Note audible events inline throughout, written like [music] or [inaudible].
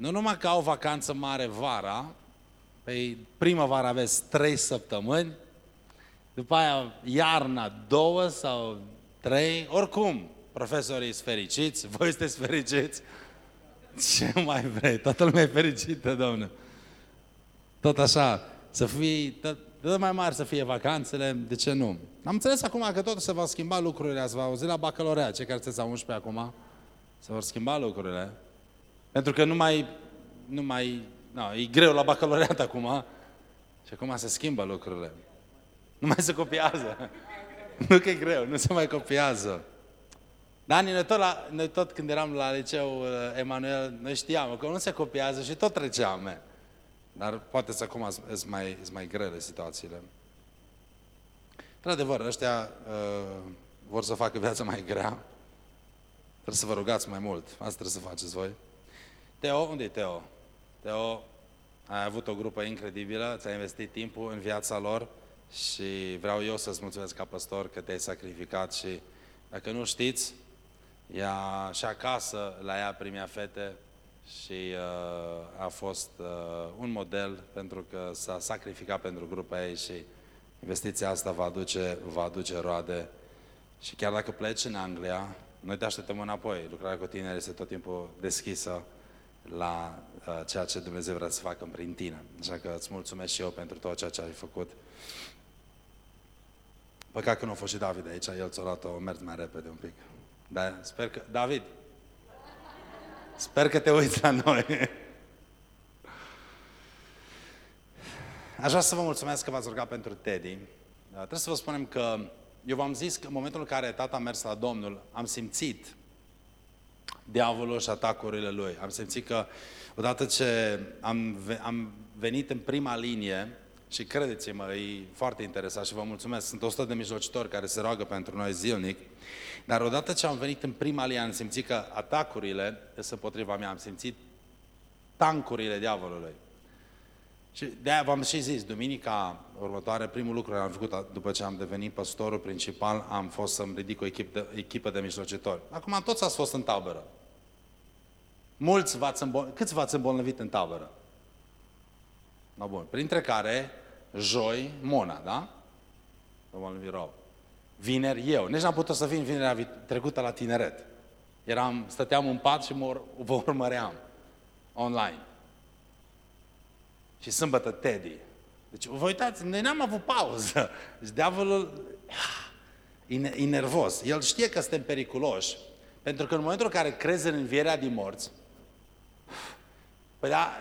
nu numai că au vacanță mare vara, pe primăvară aveți trei săptămâni, după aia iarna două sau trei, oricum, profesorii sunt fericiți, [laughs] voi sunteți fericiți, ce mai vrei? Toată lumea e fericită, domnule. Tot așa, să fii, tot, tot mai mari să fie vacanțele, de ce nu? Am înțeles acum că tot se va schimba lucrurile, ați auzit la bacalorea, cei care sunteți la 11 acum, se vor schimba lucrurile. Pentru că nu mai, nu mai, no, e greu la bacaloreat acum. Și acum se schimbă lucrurile. Nu mai se copiază. [laughs] Nu că e greu, nu se mai copiază. Dar noi tot, la, noi tot când eram la liceu uh, Emanuel, noi știam că nu se copiază și tot treceam. Dar poate să acum sunt mai, mai grele situațiile. Într-adevăr, ăștia uh, vor să facă viața mai grea. Trebuie să vă rugați mai mult. Asta trebuie să faceți voi. Teo, unde e Teo? Teo, ai avut o grupă incredibilă, ți-ai investit timpul în viața lor și vreau eu să-ți mulțumesc ca păstor că te-ai sacrificat și dacă nu știți, ea și acasă la ea primea fete și uh, a fost uh, un model pentru că s-a sacrificat pentru grupa ei și investiția asta va aduce, va aduce roade. Și chiar dacă pleci în Anglia, noi te așteptăm înapoi. Lucrarea cu tine este tot timpul deschisă la uh, ceea ce Dumnezeu vrea să facă prin tine. Așa că îți mulțumesc și eu pentru tot ceea ce ai făcut. Păcat că nu a fost și David aici, el ți-a luat-o, mers mai repede un pic. Dar sper că... David, sper că te uiți la noi. Aș vrea să vă mulțumesc că v-ați rugat pentru Teddy. Trebuie să vă spunem că eu v-am zis că în momentul în care tata a mers la Domnul, am simțit diavolul și atacurile lui. Am simțit că odată ce am, am venit în prima linie, și credeți-mă, e foarte interesat și vă mulțumesc, sunt 100 de mijlocitori care se roagă pentru noi zilnic, dar odată ce am venit în prima linie, am simțit că atacurile sunt împotriva mea, am simțit tancurile diavolului. Și de-aia v-am și zis, duminica următoare, primul lucru care am făcut după ce am devenit pastorul principal, am fost să-mi ridic o echipă de, echipă de mijlocitori. Acum toți ați fost în tabără. Mulți v-ați îmbol... Câți v-ați îmbolnăvit în tabără? No, bun. Printre care, joi, Mona, da? Îmbolnăvit rău. Vineri, eu. Nici n-am putut să vin vinerea trecută la tineret. Eram, stăteam în pat și mă, [laughs] vă urmăream online. Și sâmbătă Teddy. Deci, vă uitați, noi n-am avut pauză. Deci, diavolul e, e nervos. El știe că suntem periculoși. Pentru că în momentul în care crezi în învierea din morți, păi da,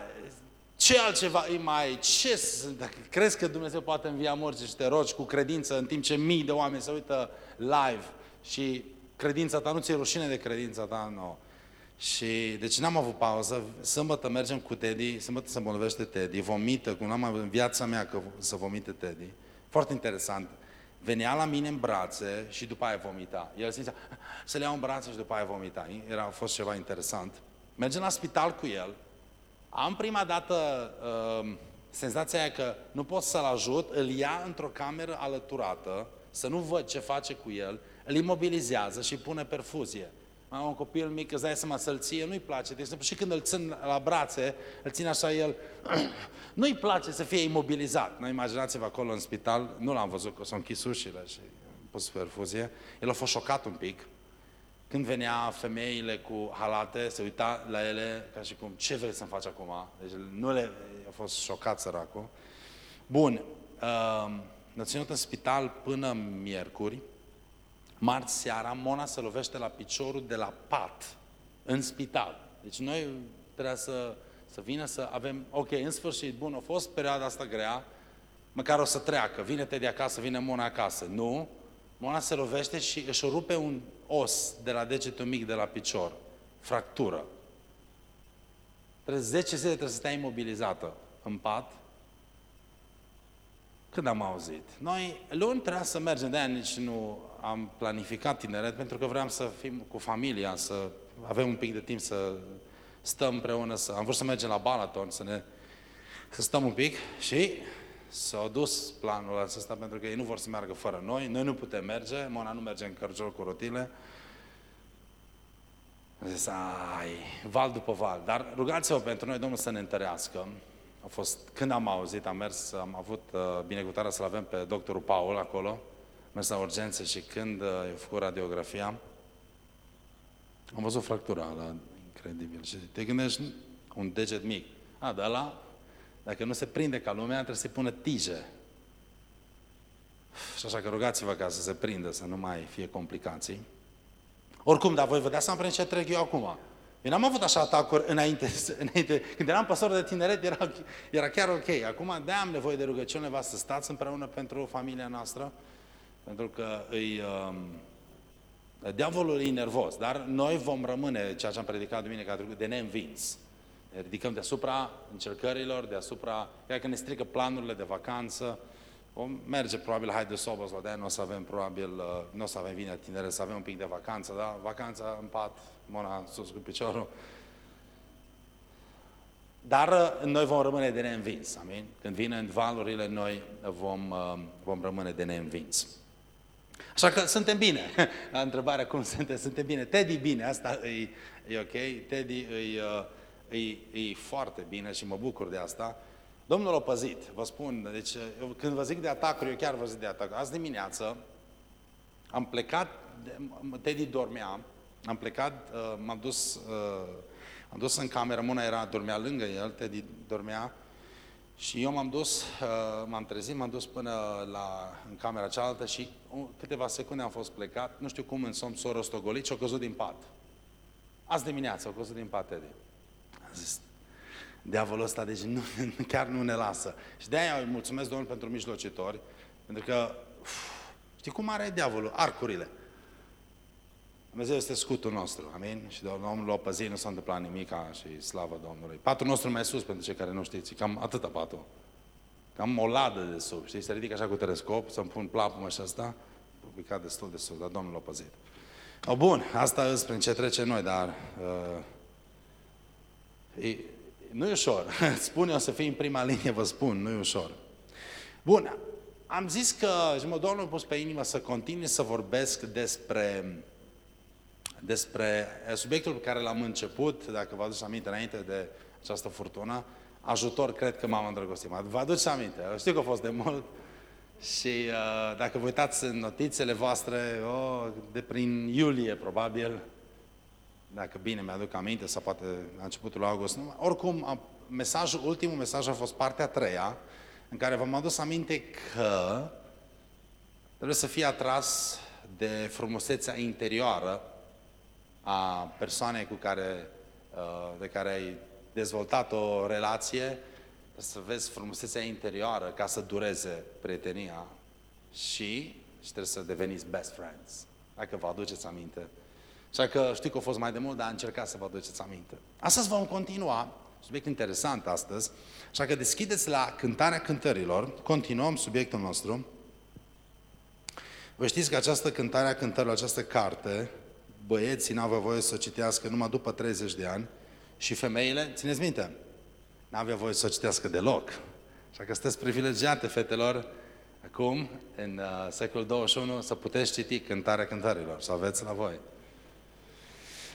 ce altceva e mai, ce, dacă crezi că Dumnezeu poate învia morți și te rogi cu credință în timp ce mii de oameni se uită live și credința ta, nu ți-e rușine de credința ta, nu. Și, deci n-am avut pauză, sâmbătă mergem cu Teddy, sâmbătă se îmbolnăvește Teddy, vomită, cum n-am în viața mea că să vomite Teddy. Foarte interesant. Venea la mine în brațe și după aia vomita. El simțea să le iau în brațe și după aia vomita. Era, a fost ceva interesant. Mergem la spital cu el. Am prima dată uh, senzația aia că nu pot să-l ajut, îl ia într-o cameră alăturată, să nu văd ce face cu el, îl imobilizează și pune perfuzie. Am un copil mic, îți dai seama să-l ție, nu-i place. De exemplu, și când îl țin la brațe, îl țin așa el, [clears throat] nu-i place să fie imobilizat. Noi imaginați-vă acolo în spital, nu l-am văzut, că s-au închis ușile și pus perfuzie. El a fost șocat un pic. Când venea femeile cu halate, se uita la ele ca și cum, ce vrei să-mi faci acum? Deci nu le, a fost șocat săracul. Bun, uh, ne-a ținut în spital până miercuri, Marți seara, Mona se lovește la piciorul de la pat, în spital. Deci noi trebuie să, să vină să avem, ok, în sfârșit, bun, a fost perioada asta grea, măcar o să treacă, vine te de acasă, vine Mona acasă. Nu, Mona se lovește și își rupe un os de la degetul mic de la picior, fractură. Trebuie 10 zile trebuie să stai imobilizată în pat. Când am auzit? Noi luni trebuia să mergem, de-aia nici nu am planificat tineret pentru că vreau să fim cu familia, să avem un pic de timp să stăm împreună, să, am vrut să mergem la Balaton, să ne să stăm un pic și s-a dus planul acesta pentru că ei nu vor să meargă fără noi, noi nu putem merge, Mona nu merge în cărciol cu rotile. Am zis, ai, val după val. Dar rugați-vă pentru noi, Domnul, să ne întărească. A fost, când am auzit, am mers, am avut uh, binecuvântarea să-l avem pe doctorul Paul acolo, am mers la urgențe și când uh, i-a făcut radiografia, am văzut fractura la incredibil. Și te gândești, un deget mic. A, dar la, dacă nu se prinde ca lumea, trebuie să-i pună tije. Și așa că rugați-vă ca să se prindă, să nu mai fie complicații. Oricum, dar voi vă dați seama prin ce trec eu acum. Eu n-am avut așa atacuri înainte, [laughs] înainte. Când eram păstor de tineret, era, era chiar ok. Acum de am nevoie de rugăciune, să stați împreună pentru familia noastră, pentru că îi, um, diavolul e nervos, dar noi vom rămâne, ceea ce am predicat duminica trecută, de neînvins. Ne ridicăm deasupra încercărilor, deasupra, chiar că ne strică planurile de vacanță, vom merge probabil hai de sobă sau de nu o să avem probabil, uh, nu o să avem vine tinere, să avem un pic de vacanță, da? Vacanța în pat, mona sus cu piciorul. Dar uh, noi vom rămâne de neînvins, amin? Când vin valurile, noi vom, uh, vom rămâne de neînvins. Așa că suntem bine. [laughs] La întrebarea cum suntem, suntem bine. Teddy bine, asta e, e ok. Teddy e, e, e foarte bine și mă bucur de asta. Domnul a păzit, vă spun, deci eu, când vă zic de atacuri, eu chiar vă zic de atacuri. Azi dimineață am plecat, Teddy dormea, am plecat, uh, m-am dus, uh, am dus în cameră, Mona era, dormea lângă el, Teddy dormea, și eu m-am dus, uh, m-am trezit, m-am dus până la, în camera cealaltă și câteva secunde am fost plecat, nu știu cum în somn s-a rostogolit și a căzut din pat. Azi dimineață a căzut din pat, Teddy. Am zis, diavolul ăsta, deci nu, [laughs] chiar nu ne lasă. Și de-aia îi mulțumesc Domnul pentru mijlocitori, pentru că, uf, știi cum are diavolul? Arcurile. Dumnezeu este scutul nostru, amin? Și Domnul l-a păzit, nu s-a întâmplat nimic și slavă Domnului. Patul nostru mai sus, pentru cei care nu știți, cam atâta patul. Cam o ladă de sub, știi? Se ridică așa cu telescop, să-mi pun plapumă și asta, publicat destul de sus, dar Domnul l-a păzit. O, bun, asta îți prin ce trece noi, dar uh, e, nu e ușor. [laughs] Spune o să fii în prima linie, vă spun, nu e ușor. Bun, am zis că și mă Domnul a pus pe inimă să continui să vorbesc despre, despre subiectul pe care l-am început, dacă vă aduceți aminte înainte de această furtună, ajutor, cred că m-am îndrăgostit. Vă aduceți aminte? Știu că a fost de mult și uh, dacă vă uitați în notițele voastre, oh, de prin iulie probabil, dacă bine mi-aduc aminte, sau poate la începutul august. Oricum, mesajul, ultimul mesaj a fost partea a treia, în care v-am adus aminte că trebuie să fie atras de frumusețea interioară a persoanei cu care, uh, de care ai dezvoltat o relație, să vezi frumusețea interioară ca să dureze prietenia și, și trebuie să deveniți best friends. Dacă vă aduceți aminte Așa că știu că a fost mai de mult, dar am încercat să vă aduceți aminte. Astăzi vom continua, subiect interesant astăzi, așa că deschideți la cântarea cântărilor, continuăm subiectul nostru. Vă știți că această cântare a cântărilor, această carte, băieții n-aveau voie să o citească numai după 30 de ani și femeile, țineți minte, n-aveau voie să o citească deloc. Așa că sunteți privilegiate, fetelor, acum, în uh, secolul 21, să puteți citi cântarea cântărilor, să aveți la voi.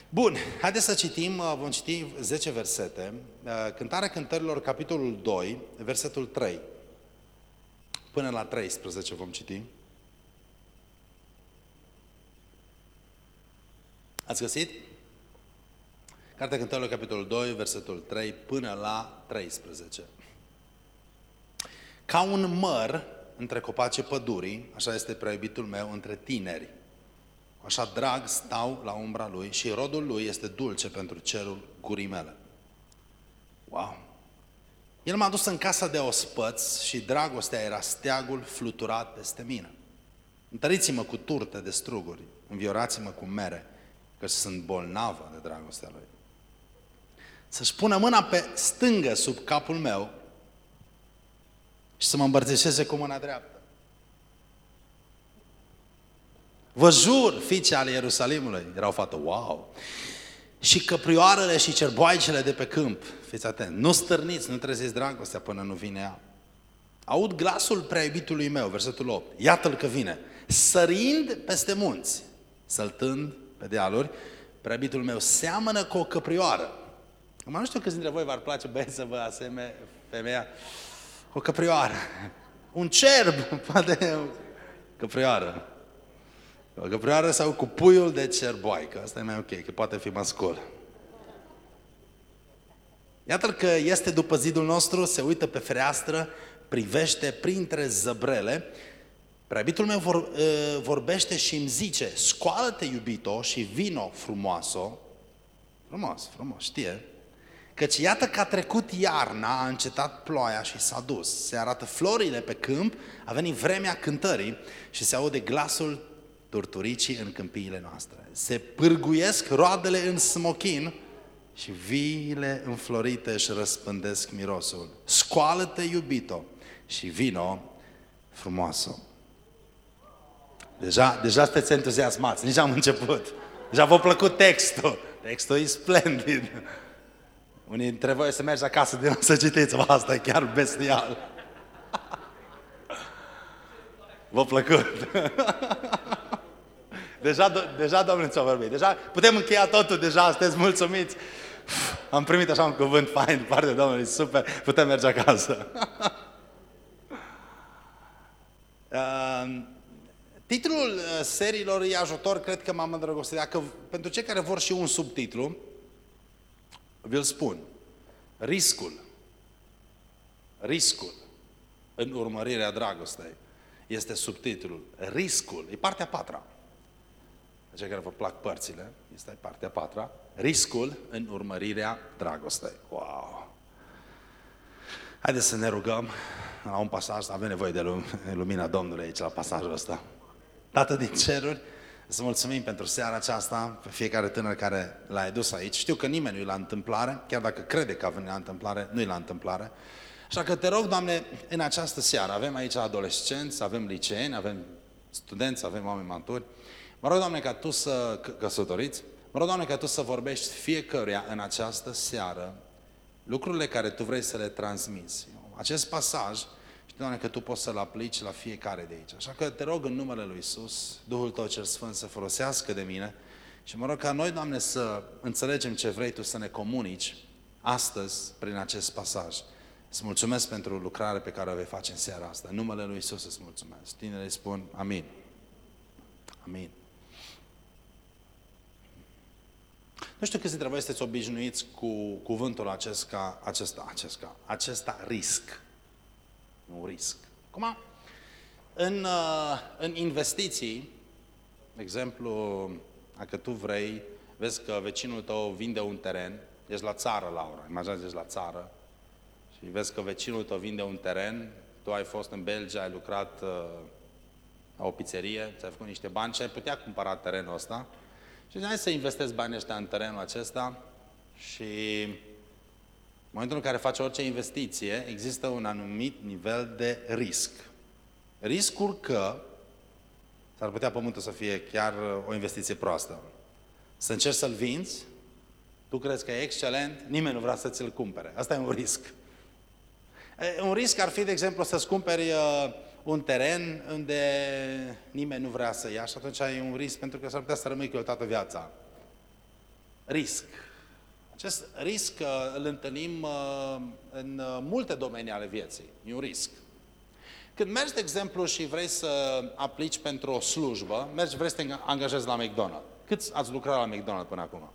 Bun, haideți să citim, uh, vom citi 10 versete. Uh, cântarea cântărilor, capitolul 2, versetul 3. Până la 13 vom citi. Ați găsit? Cartea cântărilor, capitolul 2, versetul 3, până la 13. Ca un măr între copace pădurii, așa este preiubitul meu, între tineri Așa drag stau la umbra lui și rodul lui este dulce pentru cerul gurii mele. Wow! El m-a dus în casa de ospăți și dragostea era steagul fluturat peste mine. Întăriți-mă cu turte de struguri, înviorați-mă cu mere, că sunt bolnavă de dragostea lui. Să-și pună mâna pe stângă sub capul meu și să mă îmbărțișeze cu mâna dreaptă. Vă jur, fiice ale Ierusalimului, erau fată, wow! Și căprioarele și cerboaicele de pe câmp, fiți atent, nu stârniți, nu treziți dragostea până nu vine ea. Aud glasul prea iubitului meu, versetul 8, iată-l că vine, sărind peste munți, săltând pe dealuri, Preabitul meu seamănă cu o căprioară. Acum nu știu câți dintre voi v-ar place băieți să vă aseme femeia o căprioară. Un cerb, [laughs] poate o căprioară. O căprioară sau cu puiul de cerboaică. Asta e mai ok, că poate fi mascul. Iată că este după zidul nostru, se uită pe fereastră, privește printre zăbrele. Preabitul meu vor, vorbește și îmi zice, scoală-te iubito și vino frumoasă. Frumos, frumos, știe. Căci iată că a trecut iarna, a încetat ploaia și s-a dus. Se arată florile pe câmp, a venit vremea cântării și se aude glasul turturicii în câmpiile noastre. Se pârguiesc roadele în smochin și viile înflorite își răspândesc mirosul. Scoală-te, iubito, și vino frumoasă. Deja, deja sunteți entuziasmați, nici am început. Deja v-a plăcut textul. Textul e splendid. Unii dintre voi să mergi acasă din să citiți, asta e chiar bestial. V-a plăcut? Deja, deja Domnul ți-a vorbit. Deja putem încheia totul, deja sunteți mulțumiți. Am primit așa un cuvânt fain din partea Domnului, super, putem merge acasă. [laughs] uh, titlul uh, seriilor e ajutor, cred că m-am îndrăgostit. Dacă, pentru cei care vor și un subtitlu, vi-l spun. Riscul. Riscul în urmărirea dragostei este subtitlul. Riscul. E partea a patra. Cei care vă plac părțile, este partea a patra. Riscul în urmărirea dragostei. Wow! Haideți să ne rugăm la un pasaj, avem nevoie de lumina Domnului aici la pasajul ăsta. Tată din ceruri, să mulțumim pentru seara aceasta, pe fiecare tânăr care l-a adus aici. Știu că nimeni nu e la întâmplare, chiar dacă crede că a venit la întâmplare, nu e la întâmplare. Așa că te rog, Doamne, în această seară, avem aici adolescenți, avem liceeni, avem studenți, avem oameni maturi. Mă rog, Doamne, ca Tu să căsătoriți, mă rog, Doamne, ca Tu să vorbești fiecăruia în această seară lucrurile care Tu vrei să le transmiți. Acest pasaj și, Doamne, că Tu poți să-L aplici la fiecare de aici. Așa că te rog în numele Lui Isus, Duhul Tău cel Sfânt să folosească de mine și mă rog ca noi, Doamne, să înțelegem ce vrei Tu să ne comunici astăzi prin acest pasaj. Îți mulțumesc pentru lucrarea pe care o vei face în seara asta. În numele Lui Isus îți mulțumesc. Tinere spun amin. Amin. Nu știu câți dintre voi sunteți obișnuiți cu cuvântul acesta, acesta, acesta, acesta risc un risc. Acum, în, uh, în investiții, de exemplu, dacă tu vrei, vezi că vecinul tău vinde un teren, ești la țară, Laura, imaginează ești la țară, și vezi că vecinul tău vinde un teren, tu ai fost în Belgia, ai lucrat uh, la o pizzerie, ți-ai făcut niște bani și ai putea cumpăra terenul ăsta și hai să investezi banii ăștia în terenul acesta și în momentul în care faci orice investiție, există un anumit nivel de risc. Riscul că s-ar putea pământul să fie chiar uh, o investiție proastă. Să încerci să-l vinzi, tu crezi că e excelent, nimeni nu vrea să ți-l cumpere. Asta e un risc. Un risc ar fi, de exemplu, să-ți cumperi uh, un teren unde nimeni nu vrea să ia și atunci ai un risc pentru că s-ar putea să rămâi cu el toată viața. Risc. Acest risc uh, îl întâlnim uh, în uh, multe domenii ale vieții. E un risc. Când mergi, de exemplu, și vrei să aplici pentru o slujbă, mergi, vrei să te angajezi la McDonald's. Cât ați lucrat la McDonald's până acum?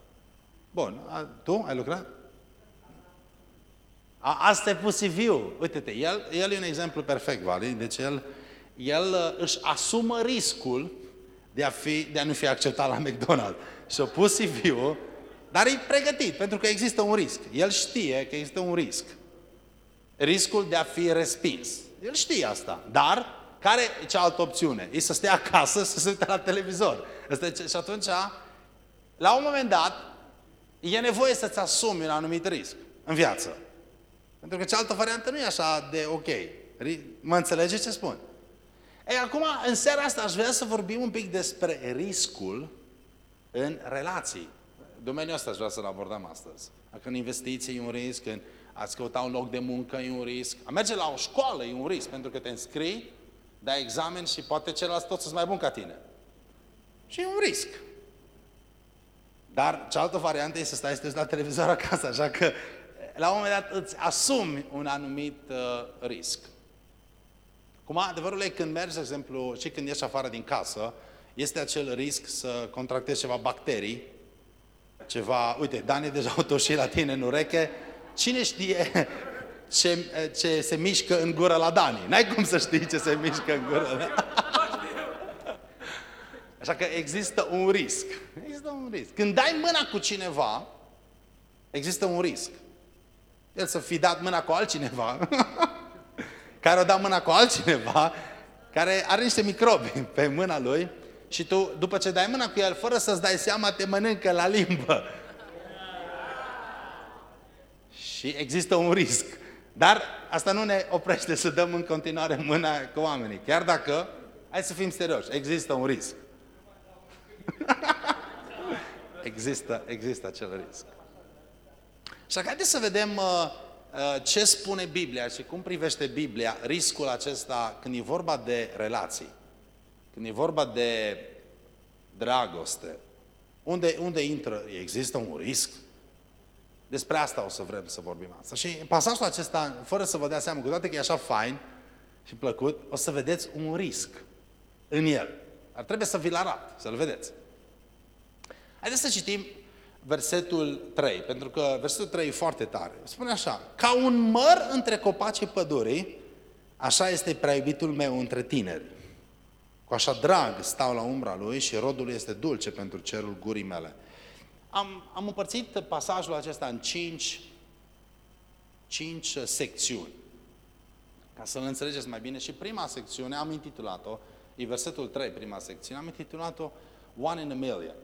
Bun. A, tu ai lucrat? A, asta e pus CV-ul. Uite-te, el, el e un exemplu perfect, Vali. Deci el, el își asumă riscul de a, fi, de a nu fi acceptat la McDonald's. Și-a pus CV-ul dar e pregătit, pentru că există un risc. El știe că există un risc. Riscul de a fi respins. El știe asta. Dar, care e cealaltă opțiune? E să stea acasă, să se uite la televizor. Și atunci, la un moment dat, e nevoie să-ți asumi un anumit risc în viață. Pentru că cealaltă variantă nu e așa de ok. Mă înțelegeți ce spun? Ei, acum, în seara asta, aș vrea să vorbim un pic despre riscul în relații domeniul ăsta aș vrea să-l abordăm astăzi. Dacă în investiții e un risc, în ați căuta un loc de muncă e un risc, a merge la o școală e un risc, pentru că te înscrii, dai examen și poate celălalt tot să mai bun ca tine. Și e un risc. Dar cealaltă variantă este să stai să te uiți la televizor acasă, așa că la un moment dat îți asumi un anumit uh, risc. Cum adevărul e când mergi, de exemplu, și când ieși afară din casă, este acel risc să contractezi ceva bacterii, ceva, uite, Dani deja [laughs] o toșit la tine în ureche, cine știe ce, ce se mișcă în gură la Dani? N-ai cum să știi ce se mișcă în gură. [laughs] Așa că există un risc. Există un risc. Când dai mâna cu cineva, există un risc. El să fi dat mâna cu altcineva, [laughs] care o dat mâna cu altcineva, care are niște microbi pe mâna lui și tu, după ce dai mâna cu el, fără să-ți dai seama, te mănâncă la limbă. Și există un risc. Dar asta nu ne oprește să dăm în continuare mâna cu oamenii. Chiar dacă, hai să fim serioși, există un risc. [laughs] există, există acel risc. Și haideți să vedem uh, uh, ce spune Biblia și cum privește Biblia riscul acesta când e vorba de relații, când e vorba de dragoste. Unde, unde intră? Există un risc? Despre asta o să vrem să vorbim asta. Și pasajul acesta, fără să vă dea seama, cu toate că e așa fain și plăcut, o să vedeți un risc în el. Ar trebui să vi-l arat, să-l vedeți. Haideți să citim versetul 3, pentru că versetul 3 e foarte tare. Spune așa, ca un măr între copacii pădurii, așa este prea iubitul meu între tineri. Cu așa drag stau la umbra lui și rodul este dulce pentru cerul gurii mele. Am, am împărțit pasajul acesta în cinci, cinci secțiuni. Ca să-l înțelegeți mai bine. Și prima secțiune am intitulat-o, e versetul 3, prima secțiune, am intitulat-o One in a Million.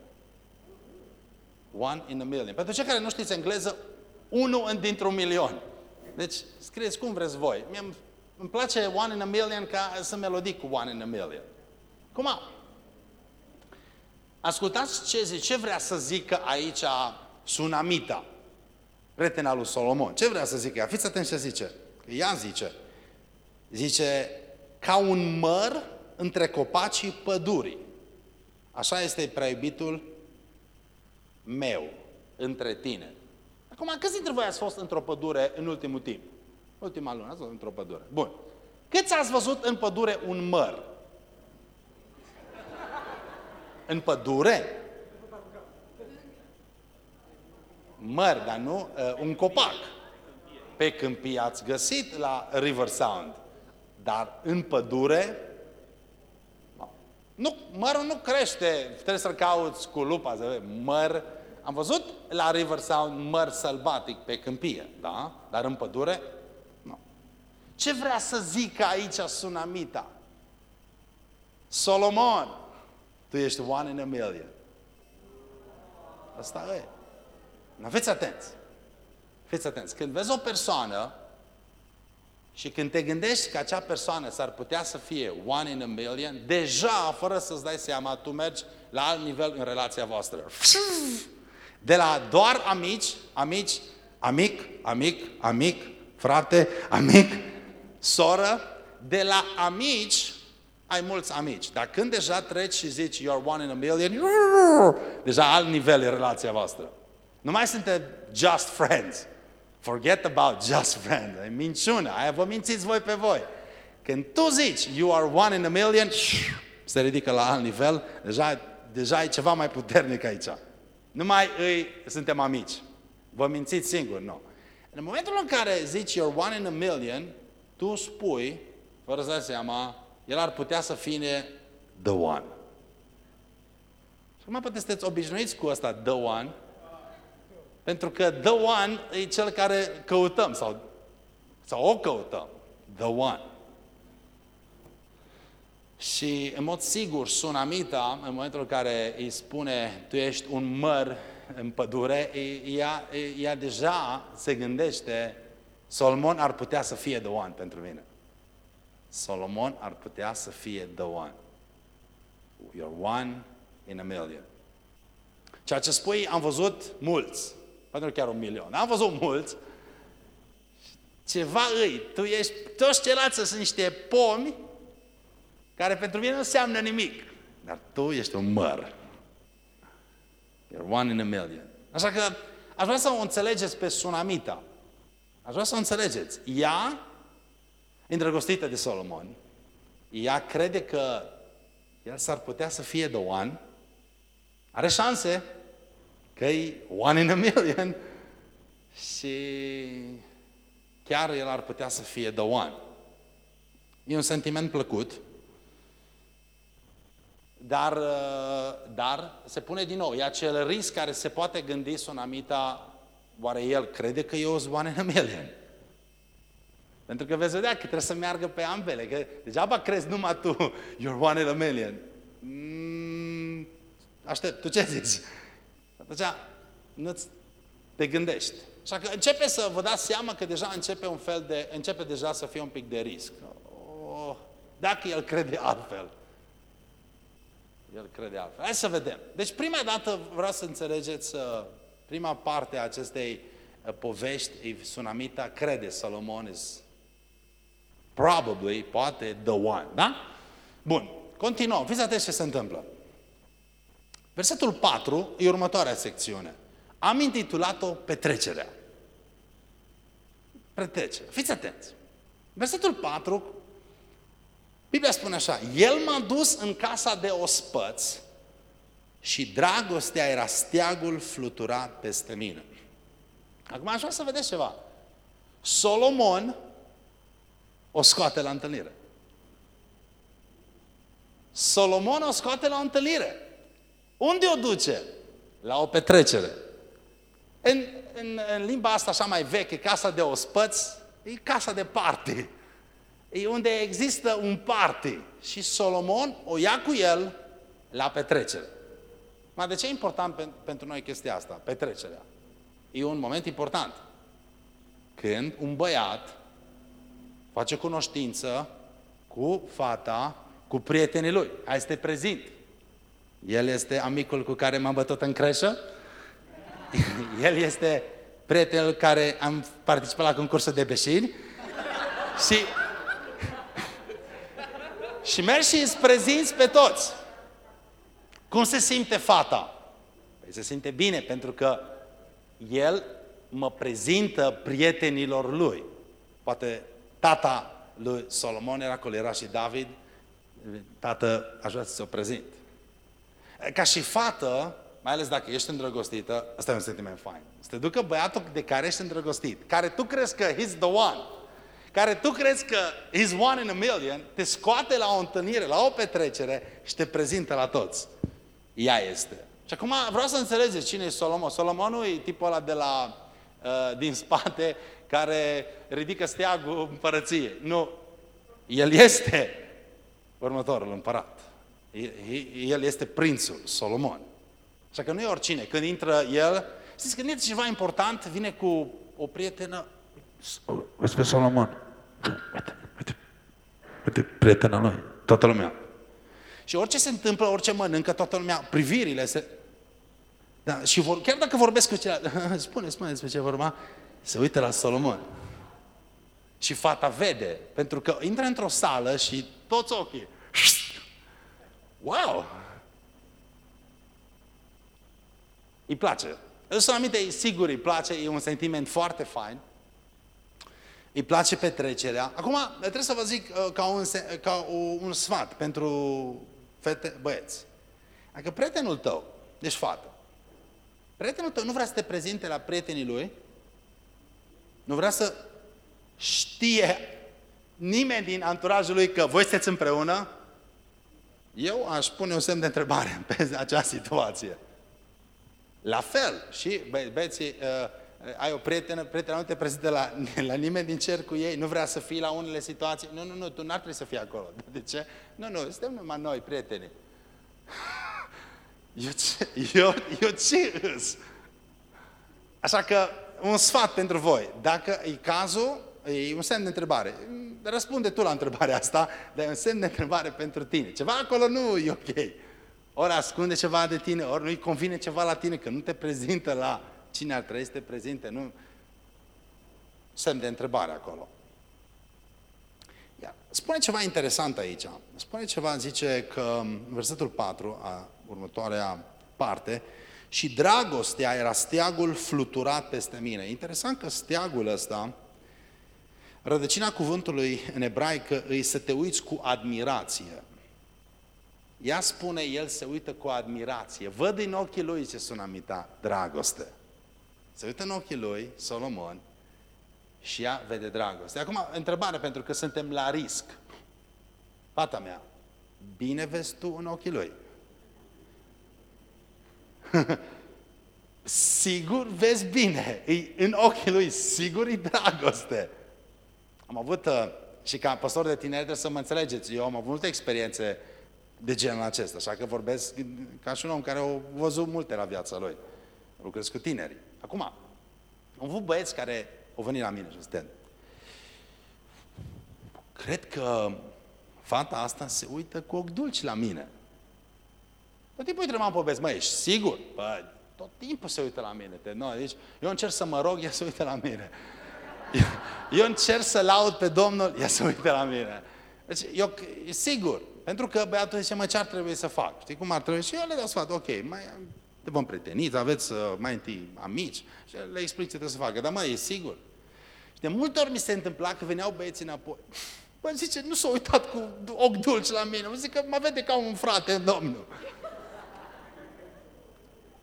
One in a million. Pentru cei care nu știți engleză, unul dintr-un milion. Deci, scrieți cum vreți voi. Mie îmi place one in a million ca să melodii cu one in a million. Cum? Ascultați ce zice, ce vrea să zică aici Sunamita, prietena lui Solomon. Ce vrea să zică ea? Fiți atenți ce zice. Ea zice, zice, ca un măr între copacii pădurii. Așa este prea iubitul meu între tine. Acum, câți dintre voi ați fost într-o pădure în ultimul timp? Ultima lună ați fost într-o pădure. Bun. Câți ați văzut în pădure un măr? În pădure? Măr, dar nu uh, un copac. Pe câmpie ați găsit la River Sound. Dar în pădure, nu, mărul nu crește, trebuie să-l cauți cu lupa, să vezi. Măr, am văzut la River Sound măr sălbatic pe câmpie, da? Dar în pădure, nu. Ce vrea să zică aici Sunamita? Solomon, tu ești one in a million. Asta e. Nu fiți atenți. Fiți atenți. Când vezi o persoană și când te gândești că acea persoană s-ar putea să fie one in a million, deja, fără să-ți dai seama, tu mergi la alt nivel în relația voastră. De la doar amici, amici, amic, amic, amic, frate, amic, soră, de la amici ai mulți amici. Dar când deja treci și zici you're one in a million, deja alt nivel e relația voastră. Nu mai suntem just friends. Forget about just friends. E minciună. Aia vă mințiți voi pe voi. Când tu zici you are one in a million, se ridică la alt nivel, deja, deja e ceva mai puternic aici. Nu mai îi suntem amici. Vă mințiți singur, nu. În momentul în care zici you're one in a million, tu spui, fără să dai seama, el ar putea să fie the one. Și acum poate sunteți obișnuiți cu asta, the one, pentru că the one e cel care căutăm sau, sau o căutăm. The one. Și în mod sigur, Sunamita, în momentul în care îi spune, tu ești un măr în pădure, ea, ea deja se gândește, Solomon ar putea să fie the one pentru mine. Solomon ar putea să fie the one. You're one in a million. Ceea ce spui, am văzut mulți, pentru chiar un milion. Am văzut mulți. Ceva îi, tu ești, toți ceilalți sunt niște pomi care pentru mine nu înseamnă nimic. Dar tu ești un măr. You're one in a million. Așa că aș vrea să o înțelegeți pe Sunamita. Aș vrea să o înțelegeți. Ea, îndrăgostită de Solomon, ea crede că el s-ar putea să fie the one, are șanse că e one in a million [laughs] și chiar el ar putea să fie the one. E un sentiment plăcut, dar, dar se pune din nou, e acel risc care se poate gândi Sunamita, oare el crede că e o one in a million? Pentru că veți vedea că trebuie să meargă pe ambele, că degeaba crezi numai tu, you're one in a million. Mm, aștept, tu ce zici? Atunci nu te gândești. Așa că începe să vă dați seama că deja începe un fel de, începe deja să fie un pic de risc. Oh, dacă el crede altfel. El crede altfel. Hai să vedem. Deci prima dată vreau să înțelegeți, uh, prima parte a acestei uh, povești, Sunamita crede Solomon is probably, poate, the one. Da? Bun. Continuăm. Fiți atenți ce se întâmplă. Versetul 4 e următoarea secțiune. Am intitulat-o Petrecerea. Petrecere. Fiți atenți. Versetul 4, Biblia spune așa, El m-a dus în casa de ospăți și dragostea era steagul fluturat peste mine. Acum aș vrea să vedeți ceva. Solomon o scoate la întâlnire. Solomon o scoate la o întâlnire. Unde o duce? La o petrecere. În, în, în limba asta așa mai veche, casa de ospăți, e casa de party. E unde există un party. Și Solomon o ia cu el la petrecere. Ma de ce e important pen, pentru noi chestia asta? Petrecerea. E un moment important. Când un băiat face cunoștință cu fata, cu prietenii lui. Hai să te prezint. El este amicul cu care m-am bătut în creșă. [laughs] El este prietenul care am participat la concursul de beșini. [laughs] Și, [laughs] și mergi și îți prezinți pe toți. Cum se simte fata? Păi se simte bine, pentru că el mă prezintă prietenilor lui. Poate tata lui Solomon era acolo, era și David, tată, aș vrea să-ți o prezint. Ca și fată, mai ales dacă ești îndrăgostită, ăsta e un sentiment fain. Să te ducă băiatul de care ești îndrăgostit, care tu crezi că he's the one, care tu crezi că he's one in a million, te scoate la o întâlnire, la o petrecere și te prezintă la toți. Ea este. Și acum vreau să înțelegeți cine e Solomon. Solomonul e tipul ăla de la, uh, din spate care ridică steagul împărăției. Nu. El este următorul împărat. El este prințul, Solomon. Așa că nu e oricine. Când intră el, știți, când e ceva important, vine cu o prietenă, Vezi pe Solomon. Uite, uite, uite, prietena lui, toată lumea. Și orice se întâmplă, orice mănâncă, toată lumea, privirile se... Da, și vor, chiar dacă vorbesc cu celălalt, [laughs] spune, spune despre ce vorba, se uită la Solomon. Și fata vede, pentru că intră într-o sală și toți ochii. Wow! Îi place. Însă aminte, sigur îi place, e un sentiment foarte fain. Îi place petrecerea. Acum, trebuie să vă zic uh, ca un, ca un sfat pentru fete, băieți. Dacă prietenul tău, deci fată, prietenul tău nu vrea să te prezinte la prietenii lui, nu vrea să știe nimeni din anturajul lui că voi sunteți împreună, eu aș pune un semn de întrebare pe această situație. La fel, și băieții, uh, ai o prietenă, prietena nu te prezintă la, [laughs] la nimeni din cer cu ei, nu vrea să fii la unele situații. Nu, nu, nu, tu n-ar trebui să fii acolo. [laughs] De ce? Nu, nu, suntem numai noi, prieteni. [laughs] Eu ce, eu, eu ce îs? Așa că un sfat pentru voi. Dacă e cazul, e un semn de întrebare. Răspunde tu la întrebarea asta, dar e un semn de întrebare pentru tine. Ceva acolo nu e ok. Ori ascunde ceva de tine, ori nu-i convine ceva la tine, că nu te prezintă la cine ar trebui să te prezinte, nu? Semn de întrebare acolo. Ia, spune ceva interesant aici. Spune ceva, zice că versetul 4, a următoarea parte, Și dragostea era steagul fluturat peste mine. Interesant că steagul ăsta, rădăcina cuvântului în ebraică îi să te uiți cu admirație. Ea spune, el se uită cu admirație. Văd în ochii lui ce sună amita, dragoste. Se uită în ochii lui, Solomon, și ea vede dragoste. Acum, întrebare, pentru că suntem la risc. Fata mea, bine vezi tu în ochii lui? [laughs] sigur vezi bine. E, în ochii lui, sigur e dragoste. Am avut, uh, și ca pastor de tineri trebuie să mă înțelegeți, eu am avut multe experiențe de genul acesta, așa că vorbesc ca și un om care a văzut multe la viața lui. Lucrez cu tineri. Acum, am avut băieți care au venit la mine și au cred că fata asta se uită cu ochi dulci la mine. Tot timpul îi întrebam pe băieți, mă, ești sigur? Bă, tot timpul se uită la mine. Te, nu, deci eu încerc să mă rog, ea se uită la mine. Eu, eu încerc să laud pe Domnul, ea se uită la mine. Deci, eu, e sigur, pentru că băiatul zice, mă, ce ar trebui să fac? Știi cum ar trebui? Și eu le dau sfat, ok, mai, te vom prieteniți, aveți uh, mai întâi amici și le explic ce trebuie să facă. Dar mai e sigur. Și de multe ori mi se întâmpla că veneau băieții înapoi. Bă, zice, nu s-a uitat cu ochi dulci la mine. Mă zic că mă vede ca un frate în Domnul.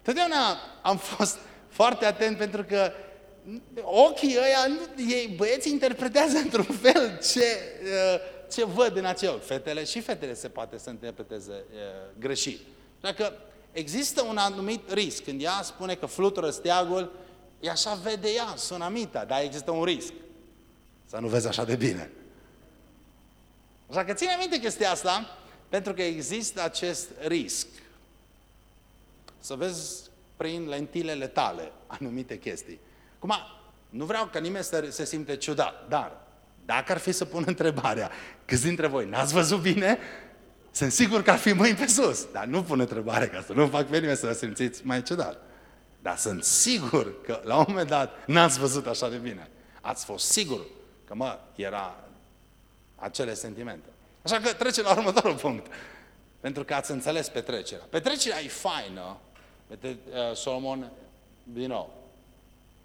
Totdeauna am [laughs] fost foarte atent pentru că ochii ăia, ei, băieții interpretează într-un fel ce, uh, ce văd în acei ochi. Fetele și fetele se poate să interpreteze uh, greșit. Dacă există un anumit risc, când ea spune că flutură steagul, e așa vede ea, sunamita, dar există un risc. Să nu vezi așa de bine. Așa că ține minte chestia asta, pentru că există acest risc. Să vezi prin lentilele tale anumite chestii. Acum, nu vreau ca nimeni să se simte ciudat, dar dacă ar fi să pun [laughs] întrebarea, câți dintre voi n-ați văzut bine, sunt sigur că ar fi mâini pe sus. Dar nu pun întrebare ca să nu fac pe nimeni să vă simțiți mai ciudat. Dar sunt sigur că la un moment dat n-ați văzut așa de bine. Ați fost sigur că, mă, era acele sentimente. Așa că trecem la următorul punct. Pentru că ați înțeles petrecerea. Petrecerea e faină. Uh, Solomon, din nou,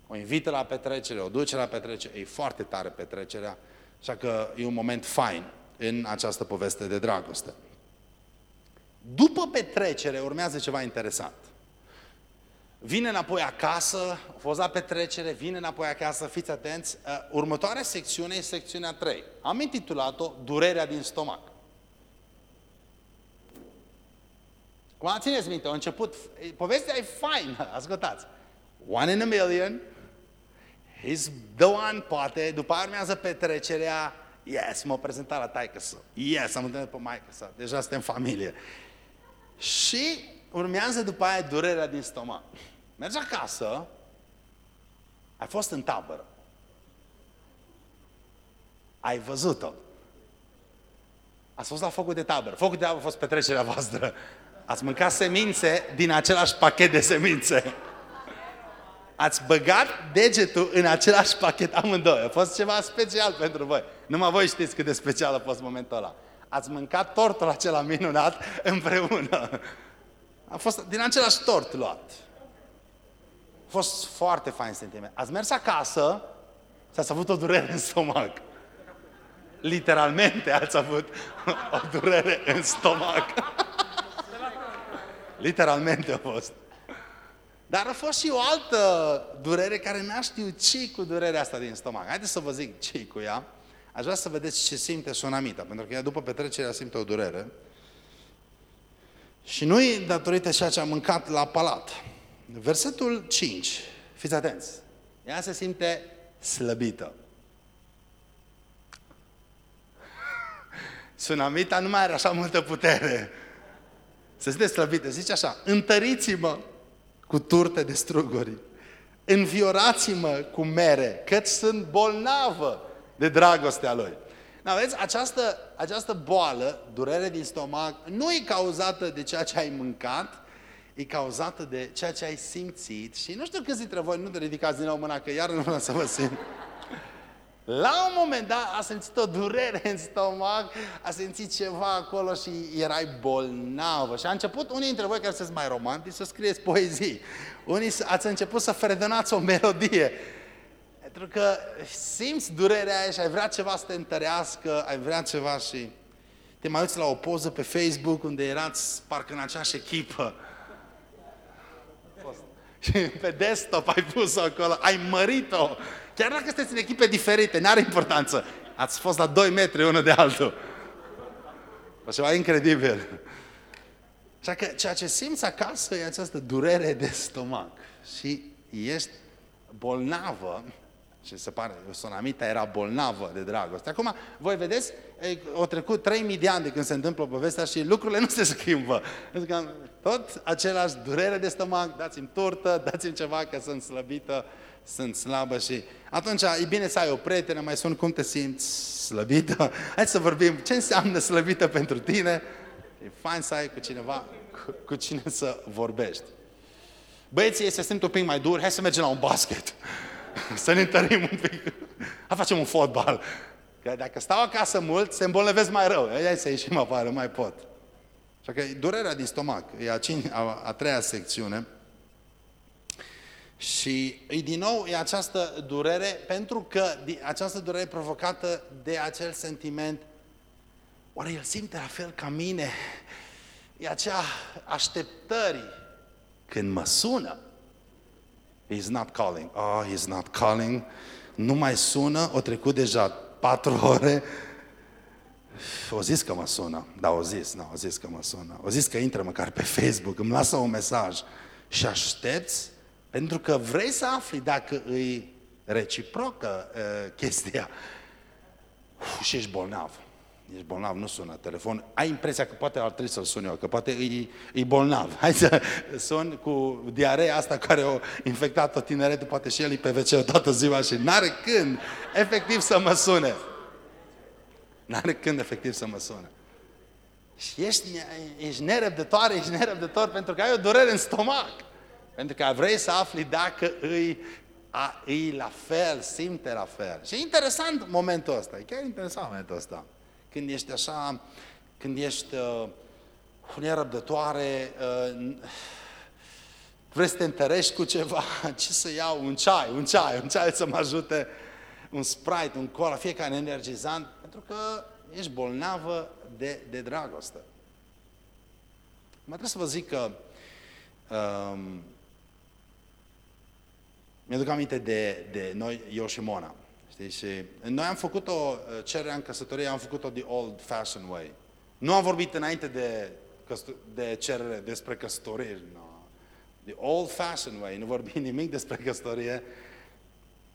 o invită la petrecere, o duce la petrecere. E foarte tare petrecerea. Așa că e un moment fain în această poveste de dragoste. După petrecere urmează ceva interesant. Vine înapoi acasă, a fost la petrecere, vine înapoi acasă, fiți atenți. Uh, următoarea secțiune e secțiunea 3. Am intitulat-o Durerea din stomac. Cum țineți minte, a început, povestea e faină, ascultați. One in a million, he's the one, poate, după aia urmează petrecerea, yes, m-a prezentat la taică yes, am întâlnit pe maică sa, deja suntem familie. Și urmează după aia durerea din stomac. Mergi acasă, ai fost în tabără. Ai văzut-o. Ați fost la focul de tabără. Focul de tabără a fost petrecerea voastră. Ați mâncat semințe din același pachet de semințe. Ați băgat degetul în același pachet amândoi. A fost ceva special pentru voi. Numai voi știți cât de special a fost momentul ăla. Ați mâncat tortul acela minunat împreună. A fost din același tort luat. A fost foarte fain sentiment. Ați mers acasă și ați avut o durere în stomac. Literalmente ați avut o durere în stomac. Literalmente a fost. Dar a fost și o altă durere care n-a știut ce cu durerea asta din stomac. Haideți să vă zic ce cu ea. Aș vrea să vedeți ce simte Sonamita, pentru că ea după petrecerea simte o durere. Și nu-i datorită ceea ce a mâncat la palat. Versetul 5, fiți atenți, ea se simte slăbită. [laughs] Sunamita nu mai are așa multă putere. Se simte slăbită. Zice așa, întăriți-mă cu turte de struguri. Înviorați-mă cu mere, căci sunt bolnavă de dragostea Lui. Da, vezi, această, această boală, durere din stomac, nu e cauzată de ceea ce ai mâncat, e cauzată de ceea ce ai simțit. Și nu știu câți dintre voi nu te ridicați din nou mâna, că iar nu vreau să vă simt. La un moment dat a simțit o durere în stomac, a simțit ceva acolo și erai bolnavă. Și a început, unii dintre voi care sunteți mai romantici, să scrieți poezii. Unii ați început să fredănați o melodie. Pentru că simți durerea aia și ai vrea ceva să te întărească, ai vrea ceva și te mai uiți la o poză pe Facebook unde erați parcă în aceeași echipă. [laughs] Și pe desktop ai pus-o acolo, ai mărit-o. Chiar dacă sunteți în echipe diferite, n-are importanță. Ați fost la 2 metri unul de altul. O ceva incredibil. Așa că ceea ce simți acasă e această durere de stomac. Și ești bolnavă și se pare, Sonamita era bolnavă de dragoste. Acum, voi vedeți, au trecut 3000 de ani de când se întâmplă povestea și lucrurile nu se schimbă. Pentru că tot același durere de stomac, dați-mi turtă, dați-mi ceva că sunt slăbită, sunt slabă și atunci e bine să ai o prietenă, mai sun cum te simți slăbită. [laughs] Hai să vorbim ce înseamnă slăbită pentru tine. E fain să ai cu cineva cu, cu cine să vorbești. Băieții se simt un pic mai dur, hai să mergem la un basket. [laughs] să ne întărim un pic. Hai facem un fotbal. Că dacă stau acasă mult, se îmbolnăvesc mai rău. Hai să ieșim afară, mai pot. Așa că durerea din stomac, e a, cine, a, a treia secțiune. Și e din nou e această durere, pentru că această durere e provocată de acel sentiment, oare el simte la fel ca mine? E acea așteptări când mă sună. He's not calling. Oh, he's not calling. Nu mai sună, o trecut deja patru [laughs] ore. O zis că mă sună. Da, o zis, da, o zis că mă sună. O zis că intră măcar pe Facebook, îmi lasă un mesaj. Și aștepți pentru că vrei să afli dacă îi reciprocă uh, chestia. Uf, și ești bolnav ești bolnav, nu sună telefon, ai impresia că poate ar trebui să-l sun eu, că poate e, e bolnav. [laughs] Hai să sun cu diarea asta care o infectat tot tineretul, poate și el e pe wc toată ziua și n-are când efectiv să mă sune. N-are când efectiv să mă sune. Și ești, ești nerăbdătoare, ești nerăbdător pentru că ai o durere în stomac. Pentru că vrei să afli dacă îi, a, îi la fel, simte la fel. Și e interesant momentul ăsta, e chiar interesant momentul ăsta când ești așa, când ești uh, nerăbdătoare, uh, vrei să te întărești cu ceva, [laughs] ce să iau? Un ceai, un ceai, un ceai să mă ajute, un Sprite, un cola, fiecare energizant, pentru că ești bolnavă de, de dragoste. Mai trebuie să vă zic că um, mi-aduc aminte de, de noi, eu și Mona. Știi? Și noi am făcut o uh, cerere în căsătorie, am făcut-o the old-fashioned way. Nu am vorbit înainte de, de cerere despre căsătorie. No. The old-fashioned way. Nu vorbim nimic despre căsătorie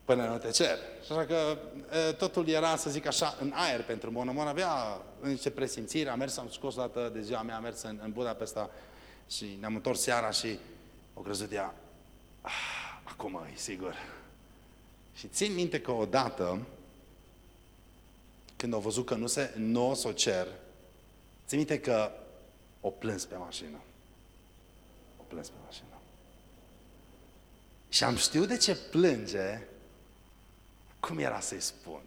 până nu te cer. Și așa că uh, totul era, să zic așa, în aer pentru Mona. Mona avea niște presimțiri, am mers, am scos o dată de ziua mea, am mers în, în Budapesta și ne-am întors seara și o crezut ea, ah, acum e sigur. Și țin minte că odată, când au văzut că nu, se, nu o să o cer, țin minte că o plâns pe mașină. O plâns pe mașină. Și am știut de ce plânge, cum era să-i spun.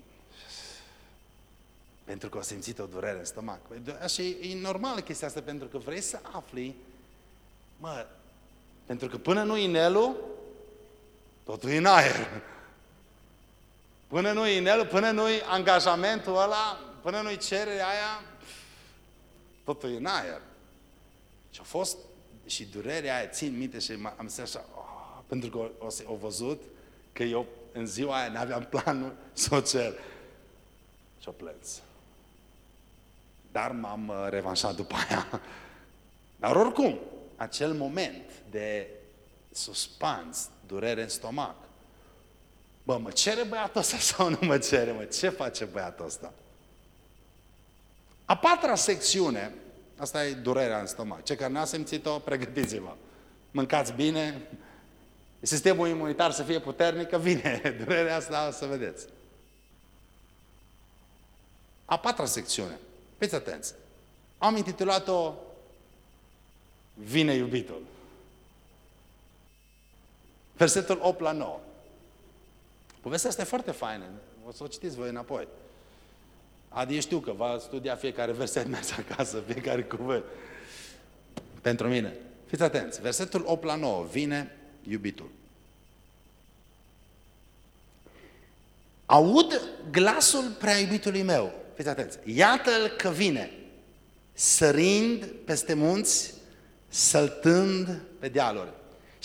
Pentru că a simțit o durere în stomac. Așa e, e normală chestia asta, pentru că vrei să afli, mă, pentru că până nu inelul, totul e în aer. Până nu-i inel, până nu-i angajamentul ăla, până nu-i cererea aia, totul e în aer. Și a fost și durerea aia, țin minte și am zis așa, oh, pentru că o, o, o văzut că eu în ziua aia n-aveam planul [laughs] să o cer. Și o plâns. Dar m-am uh, revanșat după aia. [laughs] Dar oricum, acel moment de suspans, durere în stomac, Bă, mă cere băiatul ăsta [laughs] sau nu mă cere, mă? Ce face băiatul ăsta? A patra secțiune, asta e durerea în stomac. Ce care n-a simțit-o, pregătiți-vă. Mâncați bine, sistemul imunitar să fie puternic, că vine [laughs] durerea asta, o să vedeți. A patra secțiune, fiți atenți. Am intitulat-o Vine iubitul. Versetul 8 la 9. Povestea asta e foarte faină. O să o citiți voi înapoi. Adi știu că va studia fiecare [laughs] verset mers acasă, fiecare cuvânt. Pentru mine. Fiți atenți. Versetul 8 la 9. Vine iubitul. Aud glasul prea iubitului meu. Fiți atenți. Iată-l că vine, sărind peste munți, săltând pe dealuri.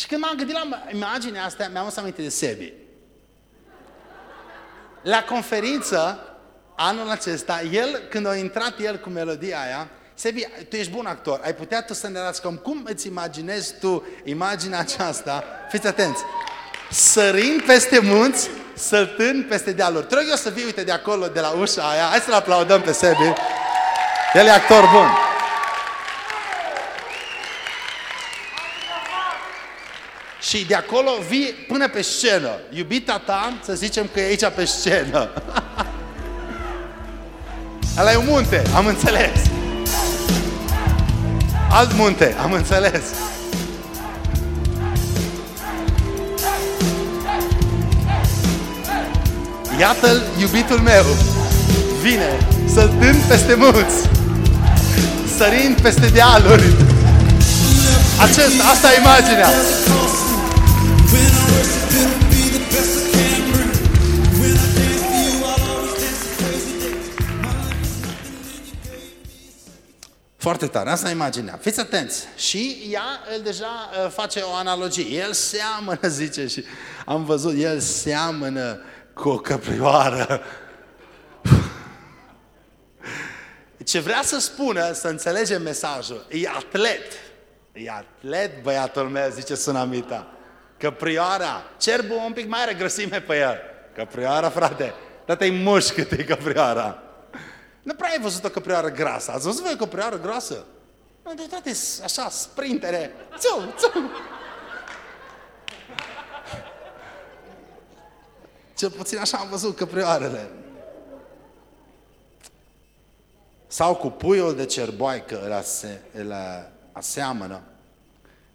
Și când m-am gândit la imaginea asta, mi-am să aminte de Sebi. La conferință, anul acesta, el, când a intrat el cu melodia aia, Sebi, tu ești bun actor, ai putea tu să ne arăți cum, cum îți imaginezi tu imaginea aceasta? Fiți atenți! Sărind peste munți, săltând peste dealuri. Te rog eu să vii, uite, de acolo, de la ușa aia. Hai să-l aplaudăm pe Sebi. El e actor bun. Și de acolo vii până pe scenă. Iubita ta, să zicem că e aici pe scenă. [laughs] Ăla e un munte, am înțeles. Alt munte, am înțeles. Iată-l, iubitul meu, vine săltând peste munți, sărind peste dealuri. Acesta, asta e imaginea. Foarte tare, asta e imaginea. Fiți atenți. Și ea el deja uh, face o analogie. El seamănă, [laughs] zice, și am văzut, el seamănă cu o căprioară. Ce vrea să spună, să înțelegem mesajul, e atlet. E atlet băiatul meu, zice Sunamita. Căprioara, cerbul un pic mai are grăsime pe el. Căprioara, frate, dată-i muș cât e căprioara. Nu prea ai văzut o căprioară grasă. Ați văzut voi o căprioară grasă? Nu, de toate așa, sprintere. Țu, țu. Cel puțin așa am văzut căprioarele. Sau cu puiul de cerboaică îl, ase, îl aseamănă.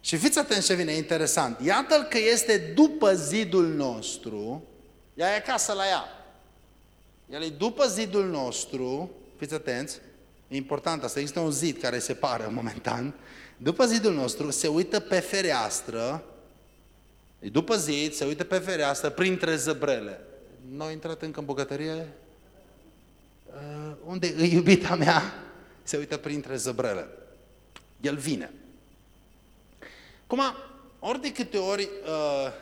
Și fiți atenți ce vine, e interesant. Iată-l că este după zidul nostru, ea e acasă la ea. El e după zidul nostru, fiți atenți, e important asta, există un zid care separă momentan. După zidul nostru se uită pe fereastră, e după zid, se uită pe fereastră printre zăbrele. Nu au intrat încă în bucătărie? Uh, unde e iubita mea? Se uită printre zăbrele. El vine. Cum, ori de câte ori uh,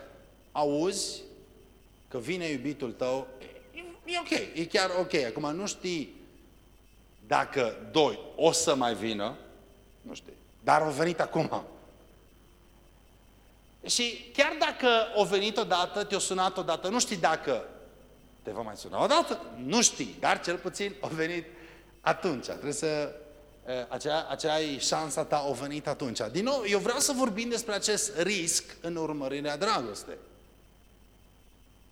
auzi că vine iubitul tău, e ok, e chiar ok. Acum nu știi dacă, doi, o să mai vină, nu știu, dar au venit acum. Și chiar dacă au venit odată, te-au sunat odată, nu știi dacă te va mai suna odată, nu știi, dar cel puțin au venit atunci. Trebuie să acea, acea e șansa ta, au venit atunci. Din nou, eu vreau să vorbim despre acest risc în urmărirea dragostei.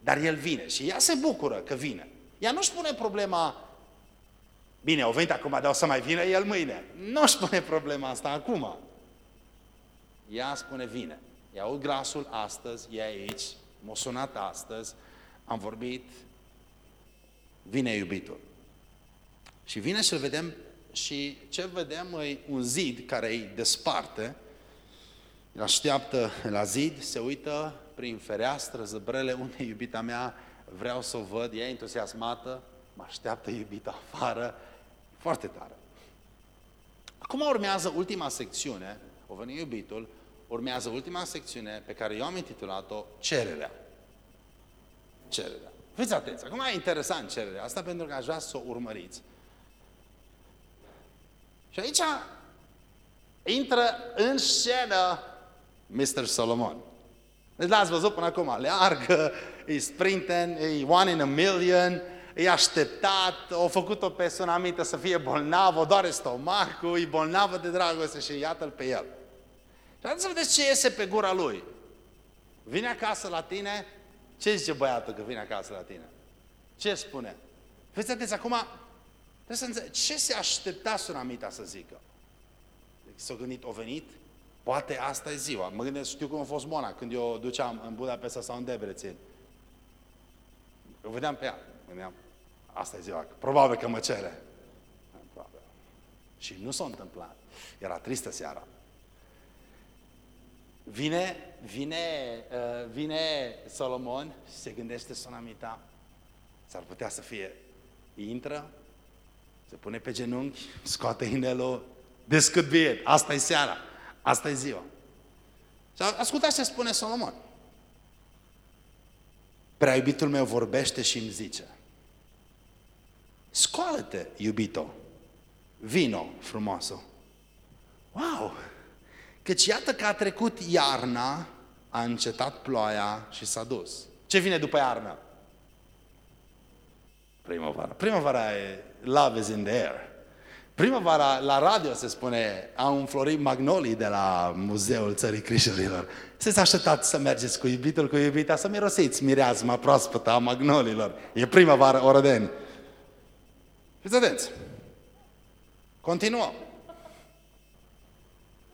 Dar el vine și ea se bucură că vine. Ea nu-și pune problema, bine, au venit acum, dar o să mai vină el mâine. Nu-și pune problema asta acum. Ea spune, vine. Ea aud glasul astăzi, e aici, m-a sunat astăzi, am vorbit, vine iubitul. Și vine să-l vedem și ce vedem e un zid care îi desparte, îl așteaptă la zid, se uită prin fereastră, zăbrele, unde [laughs] iubita mea, vreau să o văd, e entuziasmată, mă așteaptă iubita afară, foarte tare. Acum urmează ultima secțiune, o veni iubitul, urmează ultima secțiune pe care eu am intitulat-o Cererea. Cererea. Fiți atenți, acum e interesant cererea asta pentru că aș vrea să o urmăriți. Și aici intră în scenă Mr. Solomon. Deci l-ați văzut până acum, leargă, e sprinten, e one in a million, e așteptat, au făcut o persoană anumită să fie bolnavă, o doare stomacul, e bolnavă de dragoste și iată-l pe el. Și să vedeți ce iese pe gura lui. Vine acasă la tine, ce zice băiatul că vine acasă la tine? Ce spune? Fiți atenți, acum trebuie să înțeleg, ce se aștepta sunamita să zică? S-a gândit, o venit? Poate asta e ziua. Mă gândesc, știu cum a fost Mona când eu duceam în Budapesta sau în Debrețin. Eu vedeam pe ea. Gândeam, asta e ziua, probabil că mă cere. Și nu s-a întâmplat. Era tristă seara. Vine, vine, uh, vine Solomon și se gândește sonamita. S-ar putea să fie, intră, se pune pe genunchi, scoate inelul, this could be it. Asta e seara, asta e ziua. Și ascultați ce spune Solomon. Prea iubitul meu vorbește și îmi zice, scoală-te, iubito, vino frumoasă. Wow! Căci iată că a trecut iarna, a încetat ploaia și s-a dus. Ce vine după iarnă? Primăvara. Primăvara e love is in the air. Primăvara, la radio se spune, au înflorit magnolii de la Muzeul Țării Crișurilor. Sunteți așteptați să mergeți cu iubitul, cu iubita, să mirosiți mireazma proaspătă a magnolilor. E primăvară, orădeni. Fiți atenți. Continuăm.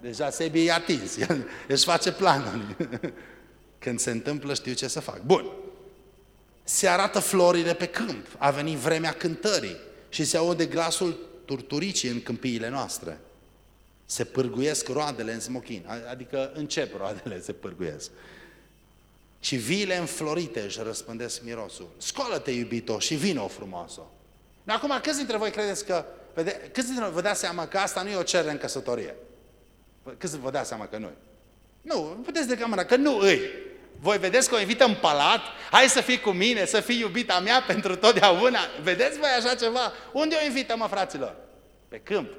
Deja Sebi e atins, el își face planul. [laughs] Când se întâmplă știu ce să fac. Bun. Se arată florile pe câmp. A venit vremea cântării și se aude glasul turturicii în câmpiile noastre. Se pârguiesc roadele în smochin, adică încep roadele se pârguiesc. Și viile înflorite își răspândesc mirosul. Scoală-te, iubito, și vină frumoasă. Acum, câți dintre voi credeți că, câți dintre voi vă dați seama că asta nu e o cerere în căsătorie? Câți vă dați seama că nu Nu, puteți de camera, că nu îi. Voi vedeți că o invită în palat, hai să fii cu mine, să fii iubita mea pentru totdeauna. Vedeți voi așa ceva? Unde o invită, mă, fraților? Pe câmp.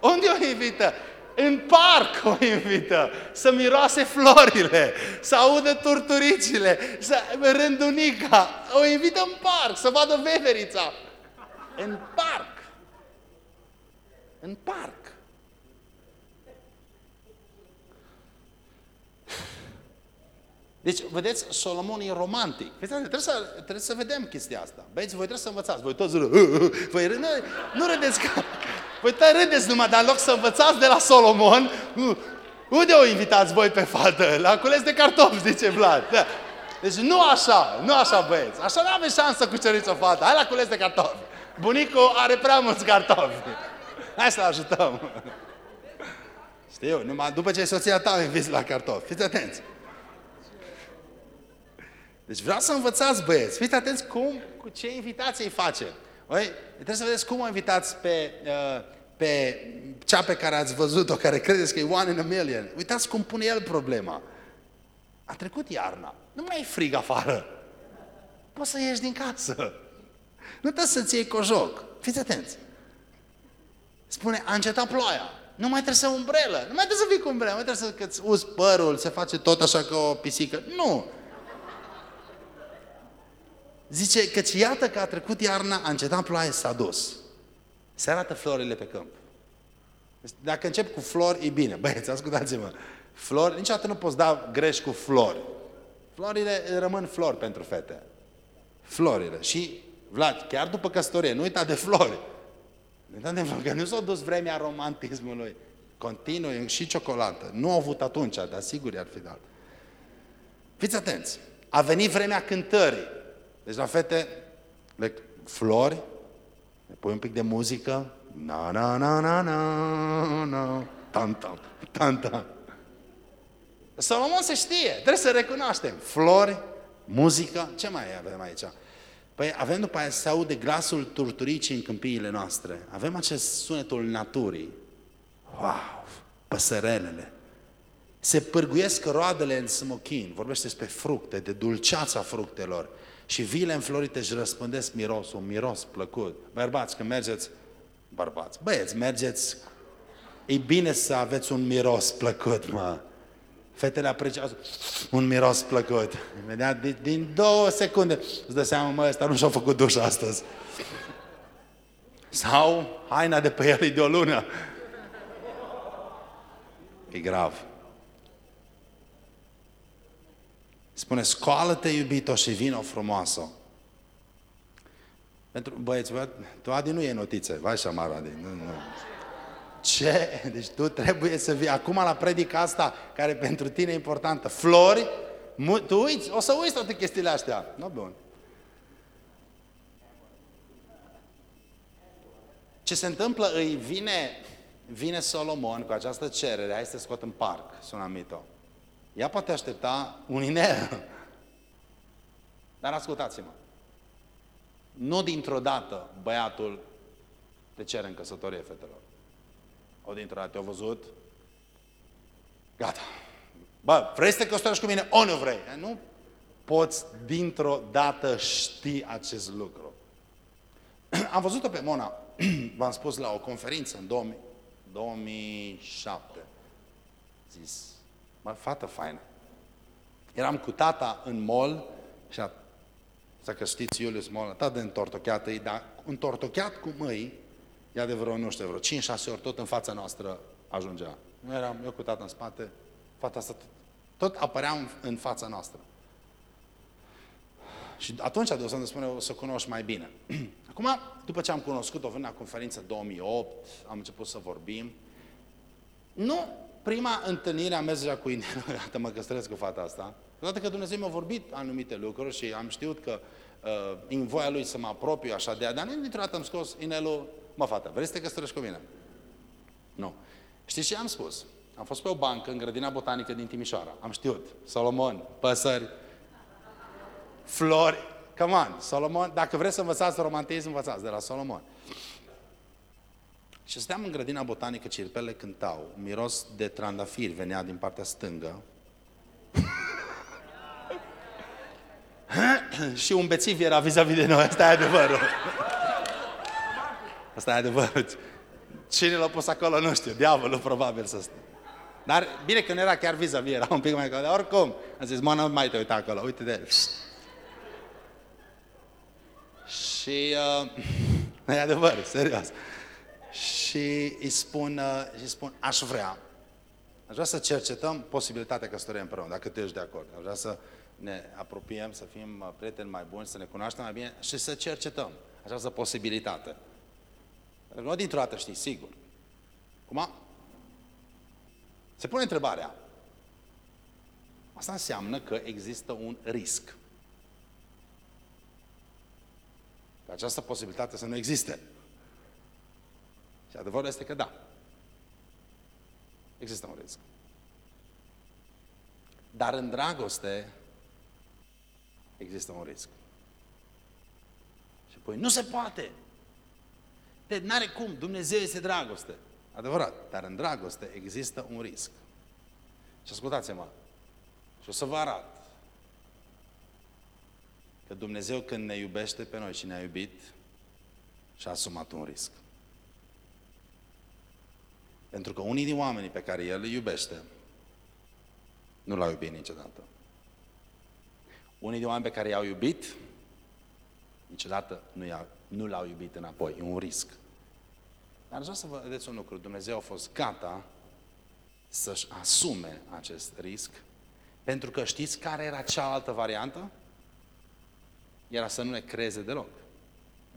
Unde o invită? În parc o invită, să miroase florile, să audă turturicile, să rândunica. O invită în parc, să vadă veverița. În parc. În parc. Deci, vedeți, Solomon e romantic. Trebuie să, trebuie să vedem chestia asta. Băieți, voi trebuie să învățați. Voi toți râdeți. [laughs] Voi râde, nu râdeți ca... Voi tot râdeți numai, dar în loc să învățați de la Solomon, unde o invitați voi pe fată? La cules de cartofi, zice Vlad. Da. Deci nu așa, nu așa băieți. Așa nu aveți șansă cu ceriți o fată. Hai la cules de cartofi. Bunicul are prea mulți cartofi. Hai să ajutăm. [laughs] Știu, numai după ce soția ta inviți la cartofi. Fiți atenți. Deci vreau să învățați băieți. Fiți atenți cum, cu ce invitație îi face. Oi? Trebuie să vedeți cum o invitați pe, uh, pe cea pe care ați văzut-o, care credeți că e one in a million. Uitați cum pune el problema. A trecut iarna. Nu mai e frig afară. Poți să ieși din casă. Nu trebuie să-ți iei cojoc. Fiți atenți. Spune, a încetat ploaia. Nu mai trebuie să umbrelă. Nu mai trebuie să fii cu umbrelă. Nu mai trebuie să că-ți uzi părul, se face tot așa ca o pisică. Nu. Zice că iată că a trecut iarna, a încetat ploaie, s-a dus. Se arată florile pe câmp. Dacă încep cu flori, e bine. Băieți, ascultați-mă. Flori, niciodată nu poți da greș cu flori. Florile rămân flori pentru fete. Florile. Și, Vlad, chiar după căsătorie, nu uita de flori. Nu uita de flori, că nu s-a dus vremea romantismului. Continuă și ciocolată. Nu au avut atunci, dar sigur i-ar fi dat. Fiți atenți. A venit vremea cântării. Deci la fete, le flori, le pui un pic de muzică, na na na na na na, tan tan, tan tan. Salomon se știe, trebuie să recunoaștem. Flori, muzică, ce mai avem aici? Păi avem după aia să aude glasul turturicii în câmpiile noastre. Avem acest sunetul naturii. Wow! Păsărelele. Se pârguiesc roadele în smochin. Vorbește despre fructe, de dulceața fructelor. Și vile înflorite își răspândesc mirosul, miros plăcut. Bărbați, când mergeți, bărbați, băieți, mergeți, e bine să aveți un miros plăcut, mă. Fetele apreciază un miros plăcut. Imediat, din, din două secunde, îți dă seama, mă, ăsta nu și-a făcut duș astăzi. Sau haina de pe el e de o lună. E grav. Spune, scoală-te, iubito, și vină frumoasă. Pentru băieți, tu Adi nu e notițe, vai și șamar, Adi. Nu, nu. Ce? Deci tu trebuie să vii acum la predica asta, care pentru tine e importantă. Flori, Tu uiți, o să uiți toate chestiile astea. Nu, bun. Ce se întâmplă, îi vine, vine Solomon cu această cerere, hai să te scot în parc, sunamito. Ea poate aștepta un inel. Dar ascultați-mă. Nu dintr-o dată băiatul te cere în căsătorie, fetelor. O dintr-o dată te-au văzut, gata. Bă, vrei să te căsătorești cu mine? O, nu vrei. Nu poți dintr-o dată ști acest lucru. [clears throat] Am văzut-o pe Mona, [clears throat] v-am spus, la o conferință în 2000, 2007. Zis, mă, fată faină. Eram cu tata în mall și a, să știți Iulius Mall, atât de întortocheată, dar întortocheat cu mâini, e adevărat, nu știu, vreo 5-6 ori tot în fața noastră ajungea. Nu eram eu cu tata în spate, fata asta tot, tot apărea în, în fața noastră. Și atunci de să spune, o să cunoști mai bine. [clears throat] Acum, după ce am cunoscut-o, vând la conferință 2008, am început să vorbim. Nu, prima întâlnire am mers deja cu Inel, [laughs] iată mă căsătoresc cu fata asta, Odată că Dumnezeu mi-a vorbit anumite lucruri și am știut că uh, în voia Lui să mă apropiu așa de ea, dar nu dintr-o dată am scos Inelul, mă fată, vrei să te căsătorești cu mine? Nu. Știți ce am spus? Am fost pe o bancă în grădina botanică din Timișoara. Am știut. Solomon, păsări, flori. Come on, Solomon, dacă vreți să învățați romantism, învățați de la Solomon. Și stăteam în grădina botanică, cirpele cântau, miros de trandafiri venea din partea stângă. [laughs] și un bețiv era vis-a-vis de noi, asta e adevărul. [laughs] Asta e adevărul. Cine l-a pus acolo, nu știu, diavolul probabil să stă. Dar bine că nu era chiar vis-a-vis, era un pic mai acolo, dar oricum. Am zis, mă, nu mai te uita acolo, uite de el. [laughs] Și uh, e adevăr, serios. Și îi spun, uh, îi spun, aș vrea, aș vrea să cercetăm posibilitatea căsătoriei împreună, dacă tu ești de acord. Aș vrea să ne apropiem, să fim uh, prieteni mai buni, să ne cunoaștem mai bine și să cercetăm această posibilitate. Nu dintr-o dată știi, sigur. Cum? Se pune întrebarea. Asta înseamnă că există un risc. Că această posibilitate să nu existe. Și adevărul este că da. Există un risc. Dar în dragoste există un risc. Și apoi, nu se poate! De n-are cum, Dumnezeu este dragoste. Adevărat, dar în dragoste există un risc. Și ascultați-mă, și o să vă arăt că Dumnezeu când ne iubește pe noi și ne-a iubit, și-a asumat un risc. Pentru că unii din oamenii pe care El îi iubește, nu l-au iubit niciodată. Unii din oameni pe care i-au iubit, niciodată nu, i-au, nu l-au iubit înapoi. E un risc. Dar vreau să vă vedeți un lucru. Dumnezeu a fost gata să-și asume acest risc, pentru că știți care era cealaltă variantă? Era să nu ne creeze deloc.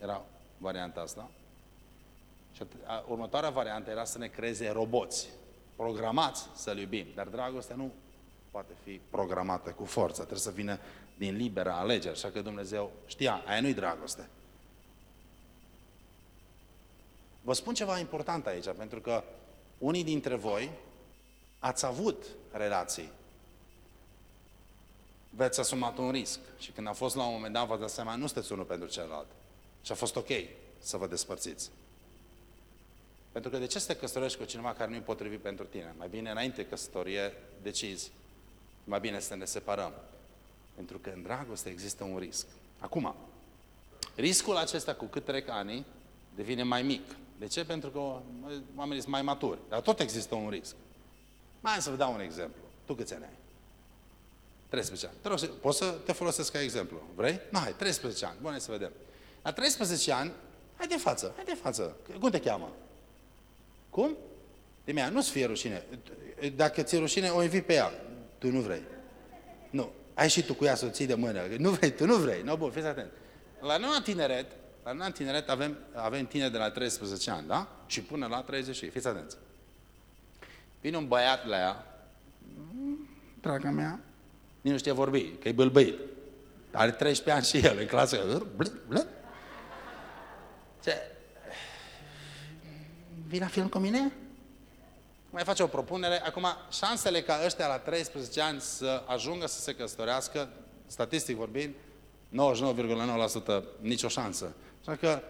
Era varianta asta. Și următoarea variantă era să ne creeze roboți, programați să-L iubim. Dar dragostea nu poate fi programată cu forță, trebuie să vină din liberă alegere. Așa că Dumnezeu știa, aia nu-i dragoste. Vă spun ceva important aici, pentru că unii dintre voi ați avut relații. Veți asumat un risc și când a fost la un moment dat, vă dați seama, nu sunteți unul pentru celălalt. Și a fost ok să vă despărțiți. Pentru că de ce să te căsătorești cu cineva care nu e potrivit pentru tine? Mai bine înainte căsătorie decizi. Mai bine să ne separăm. Pentru că în dragoste există un risc. Acum, riscul acesta cu cât trec ani devine mai mic. De ce? Pentru că oamenii sunt mai maturi. Dar tot există un risc. Mai să vă dau un exemplu. Tu câți ani ai? 13 ani. Te rog, poți să te folosesc ca exemplu. Vrei? Nu, hai, 13 ani. Bun, să vedem. La 13 ani, hai de față, hai de față. Cum te cheamă? Cum? De mea, nu-ți fie rușine. Dacă ți-e rușine, o invit pe ea. Tu nu vrei. Nu. Ai și tu cu ea să o ții de mână. Nu vrei, tu nu vrei. Nu, bun, fiți atent. La noi la tineret, la noi la tineret avem, avem tineri de la 13 ani, da? Și până la 30. Fiți atenți. Vine un băiat la ea, draga mea, Nici nu știe vorbi, că e bâlbâit. Are 13 ani și el în clasă. Ce? Vii la film cu mine? Mai face o propunere. Acum, șansele ca ăștia la 13 ani să ajungă să se căsătorească, statistic vorbind, 99,9% nicio șansă. Așa că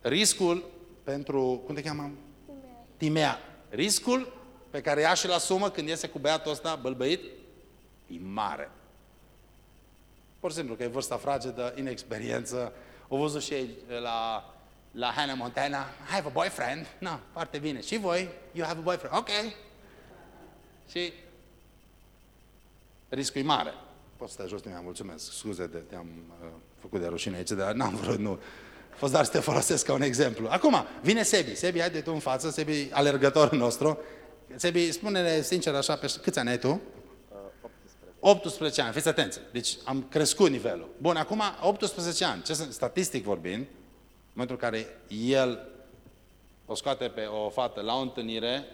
riscul pentru, cum te cheamă? Timea. Timea. Riscul pe care ea și-l asumă când iese cu băiatul ăsta bălbăit, e mare. Pur și simplu, că e vârsta fragedă, inexperiență. O văzut și ei la, la Hannah Montana. I have a boyfriend. No, foarte bine. Și voi? You have a boyfriend. Ok. Și riscul e mare. Poți să stai jos, mi-am mulțumesc. Scuze de te-am uh, făcut de rușine aici, dar n-am vrut, nu. A fost dar să te folosesc ca un exemplu. Acum, vine Sebi. Sebi, haide tu în față, Sebi, alergătorul nostru. Sebi, spune-ne sincer așa, pe câți ani ai tu? 18 ani, fiți atenți. Deci am crescut nivelul. Bun, acum 18 ani, ce sunt, statistic vorbind, în momentul în care el o scoate pe o fată la o întâlnire,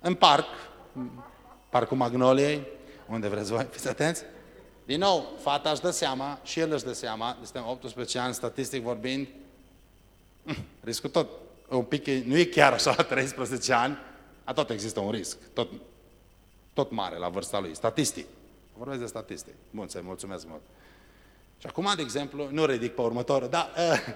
în parc, parcul Magnoliei, unde vreți voi, fiți atenți, din nou, fata își dă seama și el își dă seama, suntem 18 ani, statistic vorbind, riscul tot, un pic, nu e chiar așa [laughs] la 13 ani, a tot există un risc, tot, tot mare la vârsta lui, statistic. Vorbesc de statistic. Bun, să-i mulțumesc mult. Și acum, de exemplu, nu ridic pe următorul, dar uh,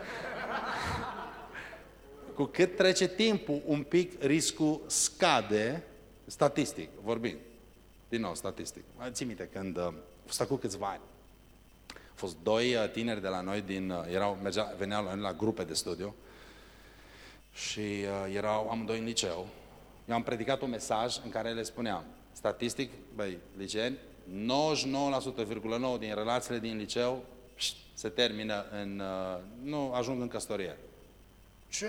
cu cât trece timpul, un pic riscul scade, statistic vorbind. Din nou, statistic. Ții minte, când uh, fost acum câțiva ani, au fost doi uh, tineri de la noi, din, uh, erau, mergea, veneau la, la grupe de studiu și uh, erau amândoi în liceu eu am predicat un mesaj în care le spuneam, statistic, băi, liceeni, 99,9 din relațiile din liceu se termină în, uh, nu ajung în căsătorie. Ce?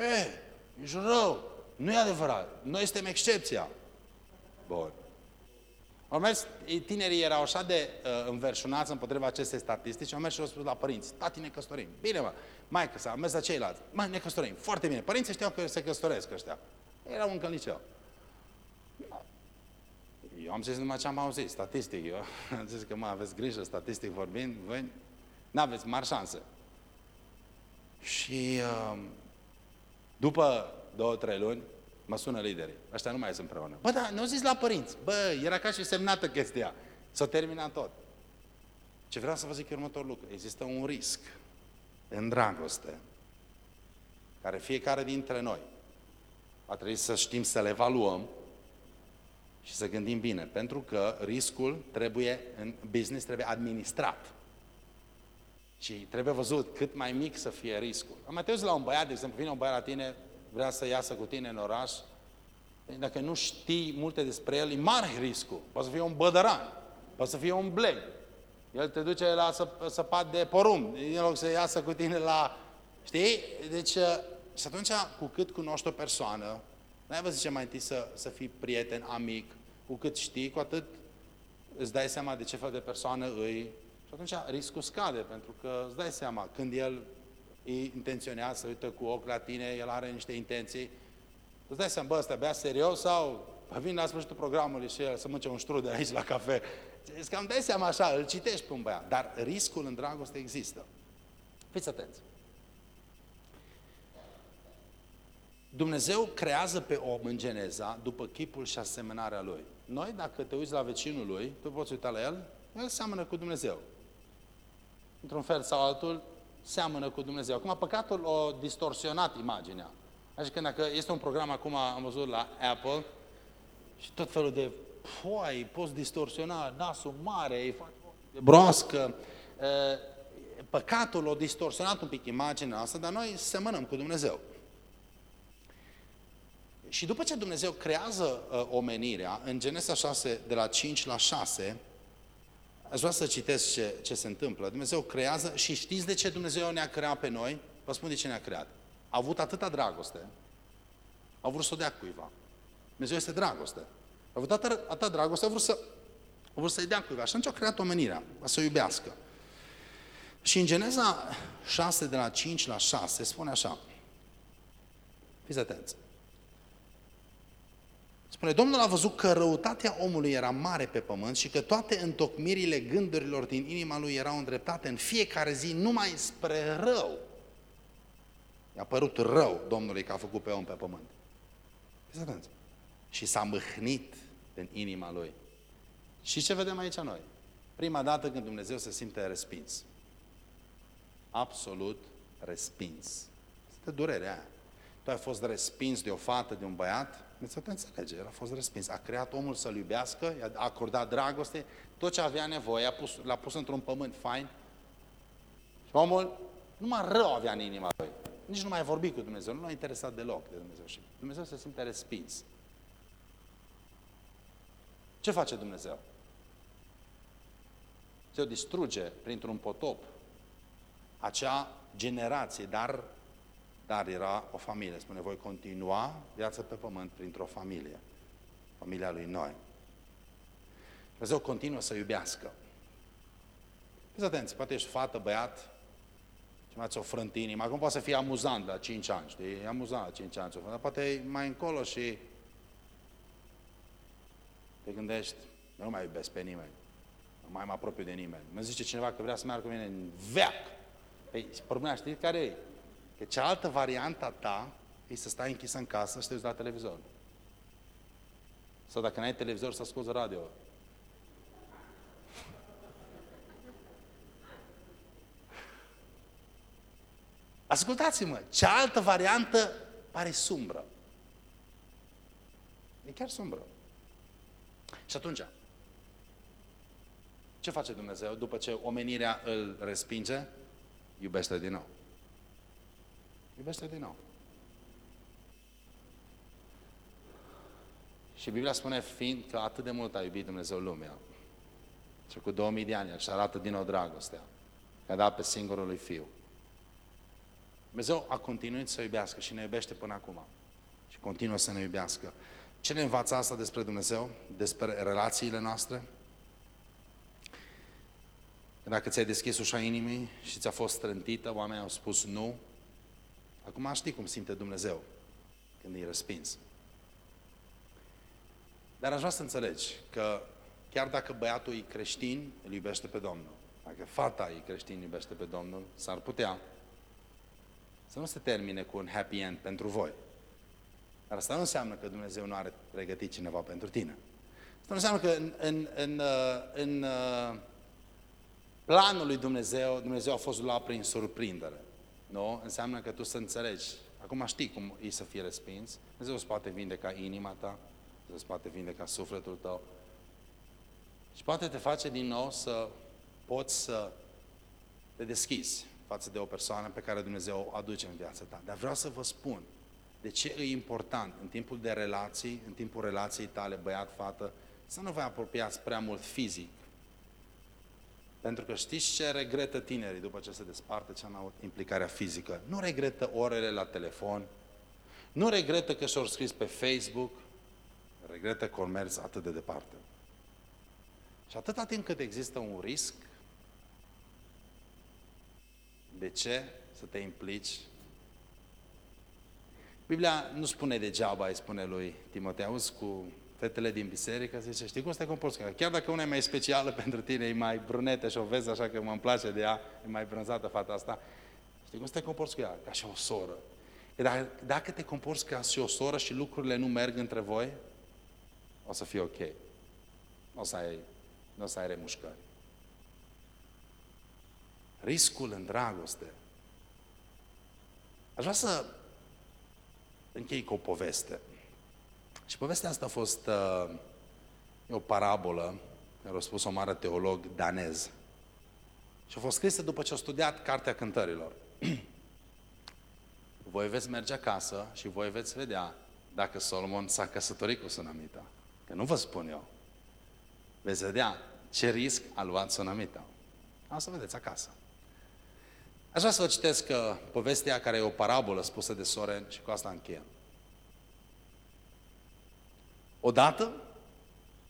Ești rău. Nu e adevărat. Noi suntem excepția. Bun. Au mers, tinerii erau așa de uh, înverșunați împotriva acestei statistici, au mers și au spus la părinți, tati ne căsătorim. Bine mă, mai că s-a mers la ceilalți, mai ne căsătorim. Foarte bine. Părinții știau că se căsătoresc ăștia. Erau încă în liceu. Eu am zis numai ce am auzit, statistic. Eu [laughs] am zis că mă aveți grijă, statistic vorbind, voi nu aveți mari șanse. Și uh, după două, trei luni, mă sună liderii. Ăștia nu mai sunt împreună. Bă, da, nu zis la părinți. Bă, era ca și semnată chestia. S-a terminat tot. Ce vreau să vă zic e următorul lucru. Există un risc în dragoste care fiecare dintre noi a trebuit să știm să le evaluăm și să gândim bine, pentru că riscul trebuie, în business trebuie administrat. Și trebuie văzut cât mai mic să fie riscul. Am te uiți la un băiat, de exemplu, vine un băiat la tine, vrea să iasă cu tine în oraș, dacă nu știi multe despre el, e mare riscul. Poate să fie un bădăran, poate să fie un bleg. El te duce la săpat de porumb, în loc să iasă cu tine la... Știi? Deci, și atunci, cu cât cunoști o persoană, n-ai vă zice mai întâi să, să fii prieten, amic, cu cât știi, cu atât îți dai seama de ce fel de persoană îi... Și atunci riscul scade, pentru că îți dai seama, când el îi intenționează să uită cu ochi la tine, el are niște intenții, îți dai seama, bă, ăsta bea serios sau vin la sfârșitul programului și el să mânce un de aici la cafe. Îți cam dai seama așa, îl citești pe un băiat, dar riscul în dragoste există. Fiți atenți. Dumnezeu creează pe om în Geneza după chipul și asemănarea lui. Noi, dacă te uiți la vecinul lui, tu poți uita la el, el seamănă cu Dumnezeu. Într-un fel sau altul, seamănă cu Dumnezeu. Acum, păcatul a distorsionat imaginea. Așa că dacă este un program acum, am văzut la Apple, și tot felul de foi, poți distorsiona nasul mare, e broască. Păcatul a distorsionat un pic imaginea asta, dar noi semănăm cu Dumnezeu. Și după ce Dumnezeu creează uh, omenirea, în Genesa 6, de la 5 la 6, aș vrea să citesc ce, ce se întâmplă. Dumnezeu creează și știți de ce Dumnezeu ne-a creat pe noi? Vă spun de ce ne-a creat. A avut atâta dragoste, a vrut să o dea cuiva. Dumnezeu este dragoste. A avut atâta, atâta dragoste, a vrut, să, a vrut să-i dea cuiva. Și atunci a creat omenirea, să o iubească. Și în Geneza 6, de la 5 la 6, spune așa. Fiți atenți. Spune, Domnul a văzut că răutatea omului era mare pe pământ și că toate întocmirile gândurilor din inima lui erau îndreptate în fiecare zi numai spre rău. I-a părut rău Domnului că a făcut pe om pe pământ. Și s-a mâhnit în inima lui. Și ce vedem aici noi? Prima dată când Dumnezeu se simte respins. Absolut respins. Este durerea aia. Tu ai fost respins de o fată, de un băiat, Dumnezeu te înțelege, el a fost respins. A creat omul să-L iubească, i-a acordat dragoste, tot ce avea nevoie, a pus, l-a pus într-un pământ fain. Și omul numai rău avea în inima lui. Nici nu mai a vorbit cu Dumnezeu, nu l-a interesat deloc de Dumnezeu. Și Dumnezeu se simte respins. Ce face Dumnezeu? Se o distruge printr-un potop acea generație, dar, dar era o familie. Spune, voi continua viața pe pământ printr-o familie. Familia lui Noi. Dumnezeu continuă să iubească. Fiți atenți, poate ești fată, băiat, și mai o frânt inima. Acum poate să fie amuzant la 5 ani, știi? E amuzant la 5 ani, dar poate mai încolo și te gândești, nu mai iubesc pe nimeni, nu mai mă apropiu de nimeni. Mă zice cineva că vrea să meargă cu mine în veac. Păi, problema știi care e? Că cealaltă variantă a ta e să stai închisă în casă și te uiți la televizor. Sau dacă n-ai televizor, să asculți radio. Ascultați-mă, cealaltă variantă pare sumbră. E chiar sumbră. Și atunci, ce face Dumnezeu după ce omenirea îl respinge? Iubește din nou. Iubește din nou. Și Biblia spune, fiind că atât de mult a iubit Dumnezeu lumea, și cu 2000 de ani, și arată din nou dragostea, că a dat pe singurul lui Fiu. Dumnezeu a continuat să iubească și ne iubește până acum. Și continuă să ne iubească. Ce ne învață asta despre Dumnezeu? Despre relațiile noastre? Dacă ți-ai deschis ușa inimii și ți-a fost strântită, oamenii au spus nu, acum știi cum simte Dumnezeu când e respins. Dar aș vrea să înțelegi că chiar dacă băiatul e creștin, îl iubește pe Domnul. Dacă fata e creștin, iubește pe Domnul, s-ar putea să nu se termine cu un happy end pentru voi. Dar asta nu înseamnă că Dumnezeu nu are pregătit cineva pentru tine. Asta nu înseamnă că în, în, în, uh, în, în uh, planul lui Dumnezeu, Dumnezeu a fost luat prin surprindere. Nu? Înseamnă că tu să înțelegi. Acum știi cum e să fie respins. Dumnezeu îți poate vindeca inima ta, Dumnezeu îți poate vindeca sufletul tău. Și poate te face din nou să poți să te deschizi față de o persoană pe care Dumnezeu o aduce în viața ta. Dar vreau să vă spun de ce e important în timpul de relații, în timpul relației tale, băiat-fată, să nu vă apropiați prea mult fizic. Pentru că știți ce regretă tinerii după ce se desparte ce au implicarea fizică? Nu regretă orele la telefon, nu regretă că și-au scris pe Facebook, regretă că au mers atât de departe. Și atâta timp cât există un risc, de ce să te implici Biblia nu spune degeaba, îi spune lui Timotei, auzi cu fetele din biserică, zice, știi cum să te comporți? Chiar dacă una e mai specială [laughs] pentru tine, e mai brunetă și o vezi așa că mă îmi place de ea, e mai brânzată fata asta, știi cum să te comporți cu ea? Ca și o soră. E dacă, dacă te comporți ca și o soră și lucrurile nu merg între voi, o să fie ok. Nu o să ai, nu o să ai remușcări. Riscul în dragoste. Aș vrea să închei cu o poveste. Și povestea asta a fost uh, o parabolă care a spus o mare teolog danez. Și a fost scrisă după ce a studiat Cartea Cântărilor. [clears throat] voi veți merge acasă și voi veți vedea dacă Solomon s-a căsătorit cu Sunamita. Că nu vă spun eu. Veți vedea ce risc a luat Sunamita. O să vedeți acasă. Aș vrea să vă citesc uh, povestea care e o parabolă spusă de Soren și cu asta încheiem. Odată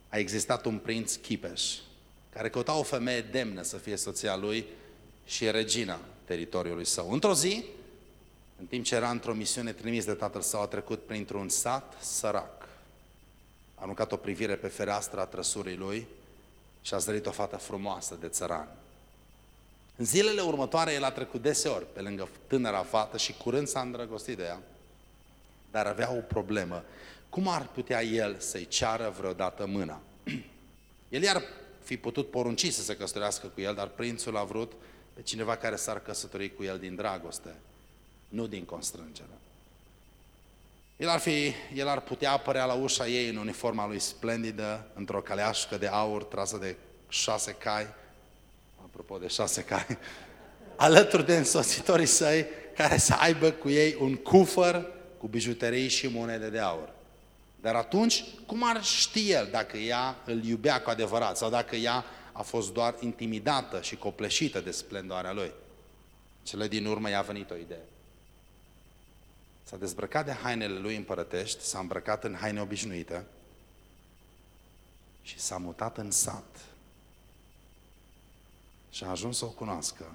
a existat un prinț Chipeș care căuta o femeie demnă să fie soția lui și regina teritoriului său. Într-o zi, în timp ce era într-o misiune trimis de tatăl său, a trecut printr-un sat sărac. a aruncat o privire pe fereastra trăsurii lui și a zărit o fată frumoasă de țăran. În zilele următoare el a trecut deseori pe lângă tânăra fată și curând s-a îndrăgostit de ea, dar avea o problemă. Cum ar putea el să-i ceară vreodată mâna? [clears throat] El i-ar fi putut porunci să se căsătorească cu el, dar prințul a vrut pe cineva care s-ar căsători cu el din dragoste, nu din constrângere. El ar, fi, el ar putea apărea la ușa ei în uniforma lui splendidă, într-o caleașcă de aur trasă de șase cai, apropo de șase cai, [laughs] alături de însoțitorii săi, care să aibă cu ei un cufăr cu bijuterii și monede de aur. Dar atunci, cum ar ști el dacă ea îl iubea cu adevărat sau dacă ea a fost doar intimidată și copleșită de splendoarea lui? Cele din urmă i-a venit o idee. S-a dezbrăcat de hainele lui împărătești, s-a îmbrăcat în haine obișnuite și s-a mutat în sat. Și a ajuns să o cunoască,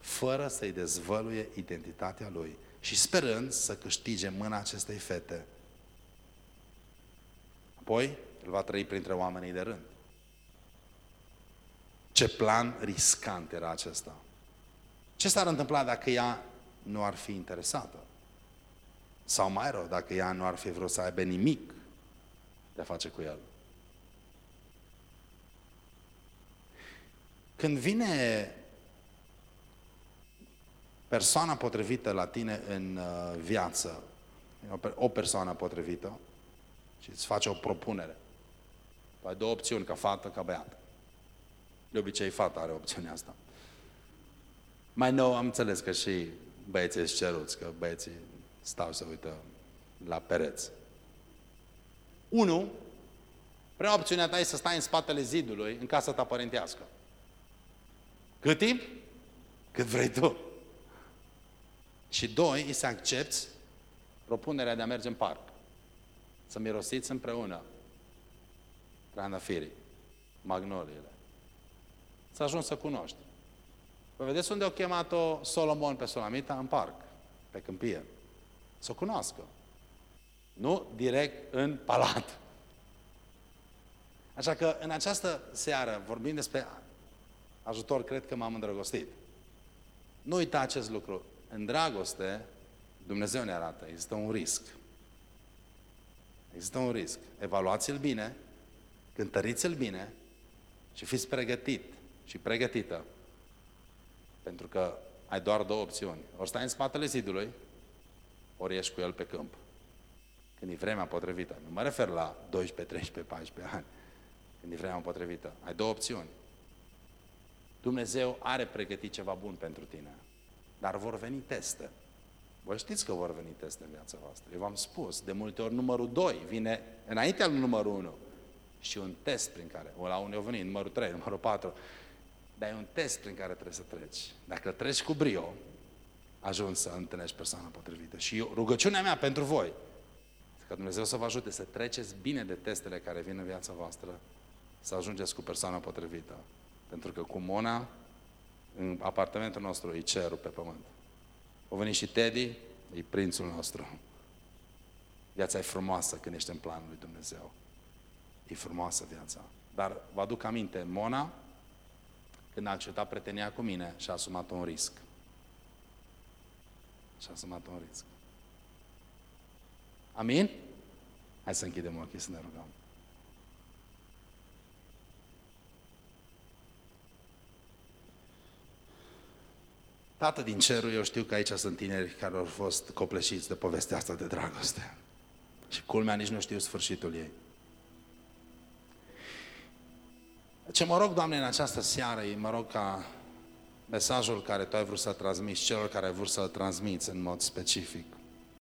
fără să-i dezvăluie identitatea lui și sperând să câștige mâna acestei fete. Apoi, el va trăi printre oamenii de rând. Ce plan riscant era acesta. Ce s-ar întâmpla dacă ea nu ar fi interesată? Sau mai rău, dacă ea nu ar fi vrut să aibă nimic de a face cu el. Când vine persoana potrivită la tine în uh, viață, o persoană potrivită, și îți face o propunere. Tu ai două opțiuni, ca fată, ca băiat. De obicei, fata are opțiunea asta. Mai nou am înțeles că și băieții sunt ceruți, că băieții stau să uită la pereți. Unu, prea opțiunea ta e să stai în spatele zidului în casa ta părintească. Cât timp? Cât vrei tu. Și doi, e să accepti propunerea de a merge în parc. Să mirosiți împreună trandafirii, magnoliile. Să ajungi să cunoști. Vă vedeți unde au chemat-o Solomon pe Solamita? În parc, pe câmpie să o cunoască. Nu direct în palat. Așa că în această seară, vorbind despre ajutor, cred că m-am îndrăgostit. Nu uita acest lucru. În dragoste, Dumnezeu ne arată, există un risc. Există un risc. Evaluați-l bine, cântăriți-l bine și fiți pregătit și pregătită. Pentru că ai doar două opțiuni. Ori stai în spatele zidului ori ești cu el pe câmp. Când e vremea potrivită. Nu mă refer la 12, 13, 14 ani. Când e vremea potrivită. Ai două opțiuni. Dumnezeu are pregătit ceva bun pentru tine. Dar vor veni teste. Voi știți că vor veni teste în viața voastră. Eu v-am spus, de multe ori numărul 2 vine înaintea lui numărul 1. Și un test prin care, o la unul veni, numărul 3, numărul 4. Dar e un test prin care trebuie să treci. Dacă treci cu brio, ajungi să întâlnești persoana potrivită. Și eu, rugăciunea mea pentru voi, că Dumnezeu să vă ajute să treceți bine de testele care vin în viața voastră, să ajungeți cu persoana potrivită. Pentru că cu Mona, în apartamentul nostru, e cerul pe pământ. O veni și Teddy, e prințul nostru. Viața e frumoasă când ești în planul lui Dumnezeu. E frumoasă viața. Dar vă aduc aminte, Mona, când a acceptat pretenia cu mine, și-a asumat un risc și a asumat un risc. Amin? Hai să închidem ochii să ne rugăm. Tată din cerul, eu știu că aici sunt tineri care au fost copleșiți de povestea asta de dragoste. Și culmea nici nu știu sfârșitul ei. Ce mă rog, Doamne, în această seară, mă rog ca mesajul care tu ai vrut să-l transmiți, celor care ai vrut să-l transmiți în mod specific.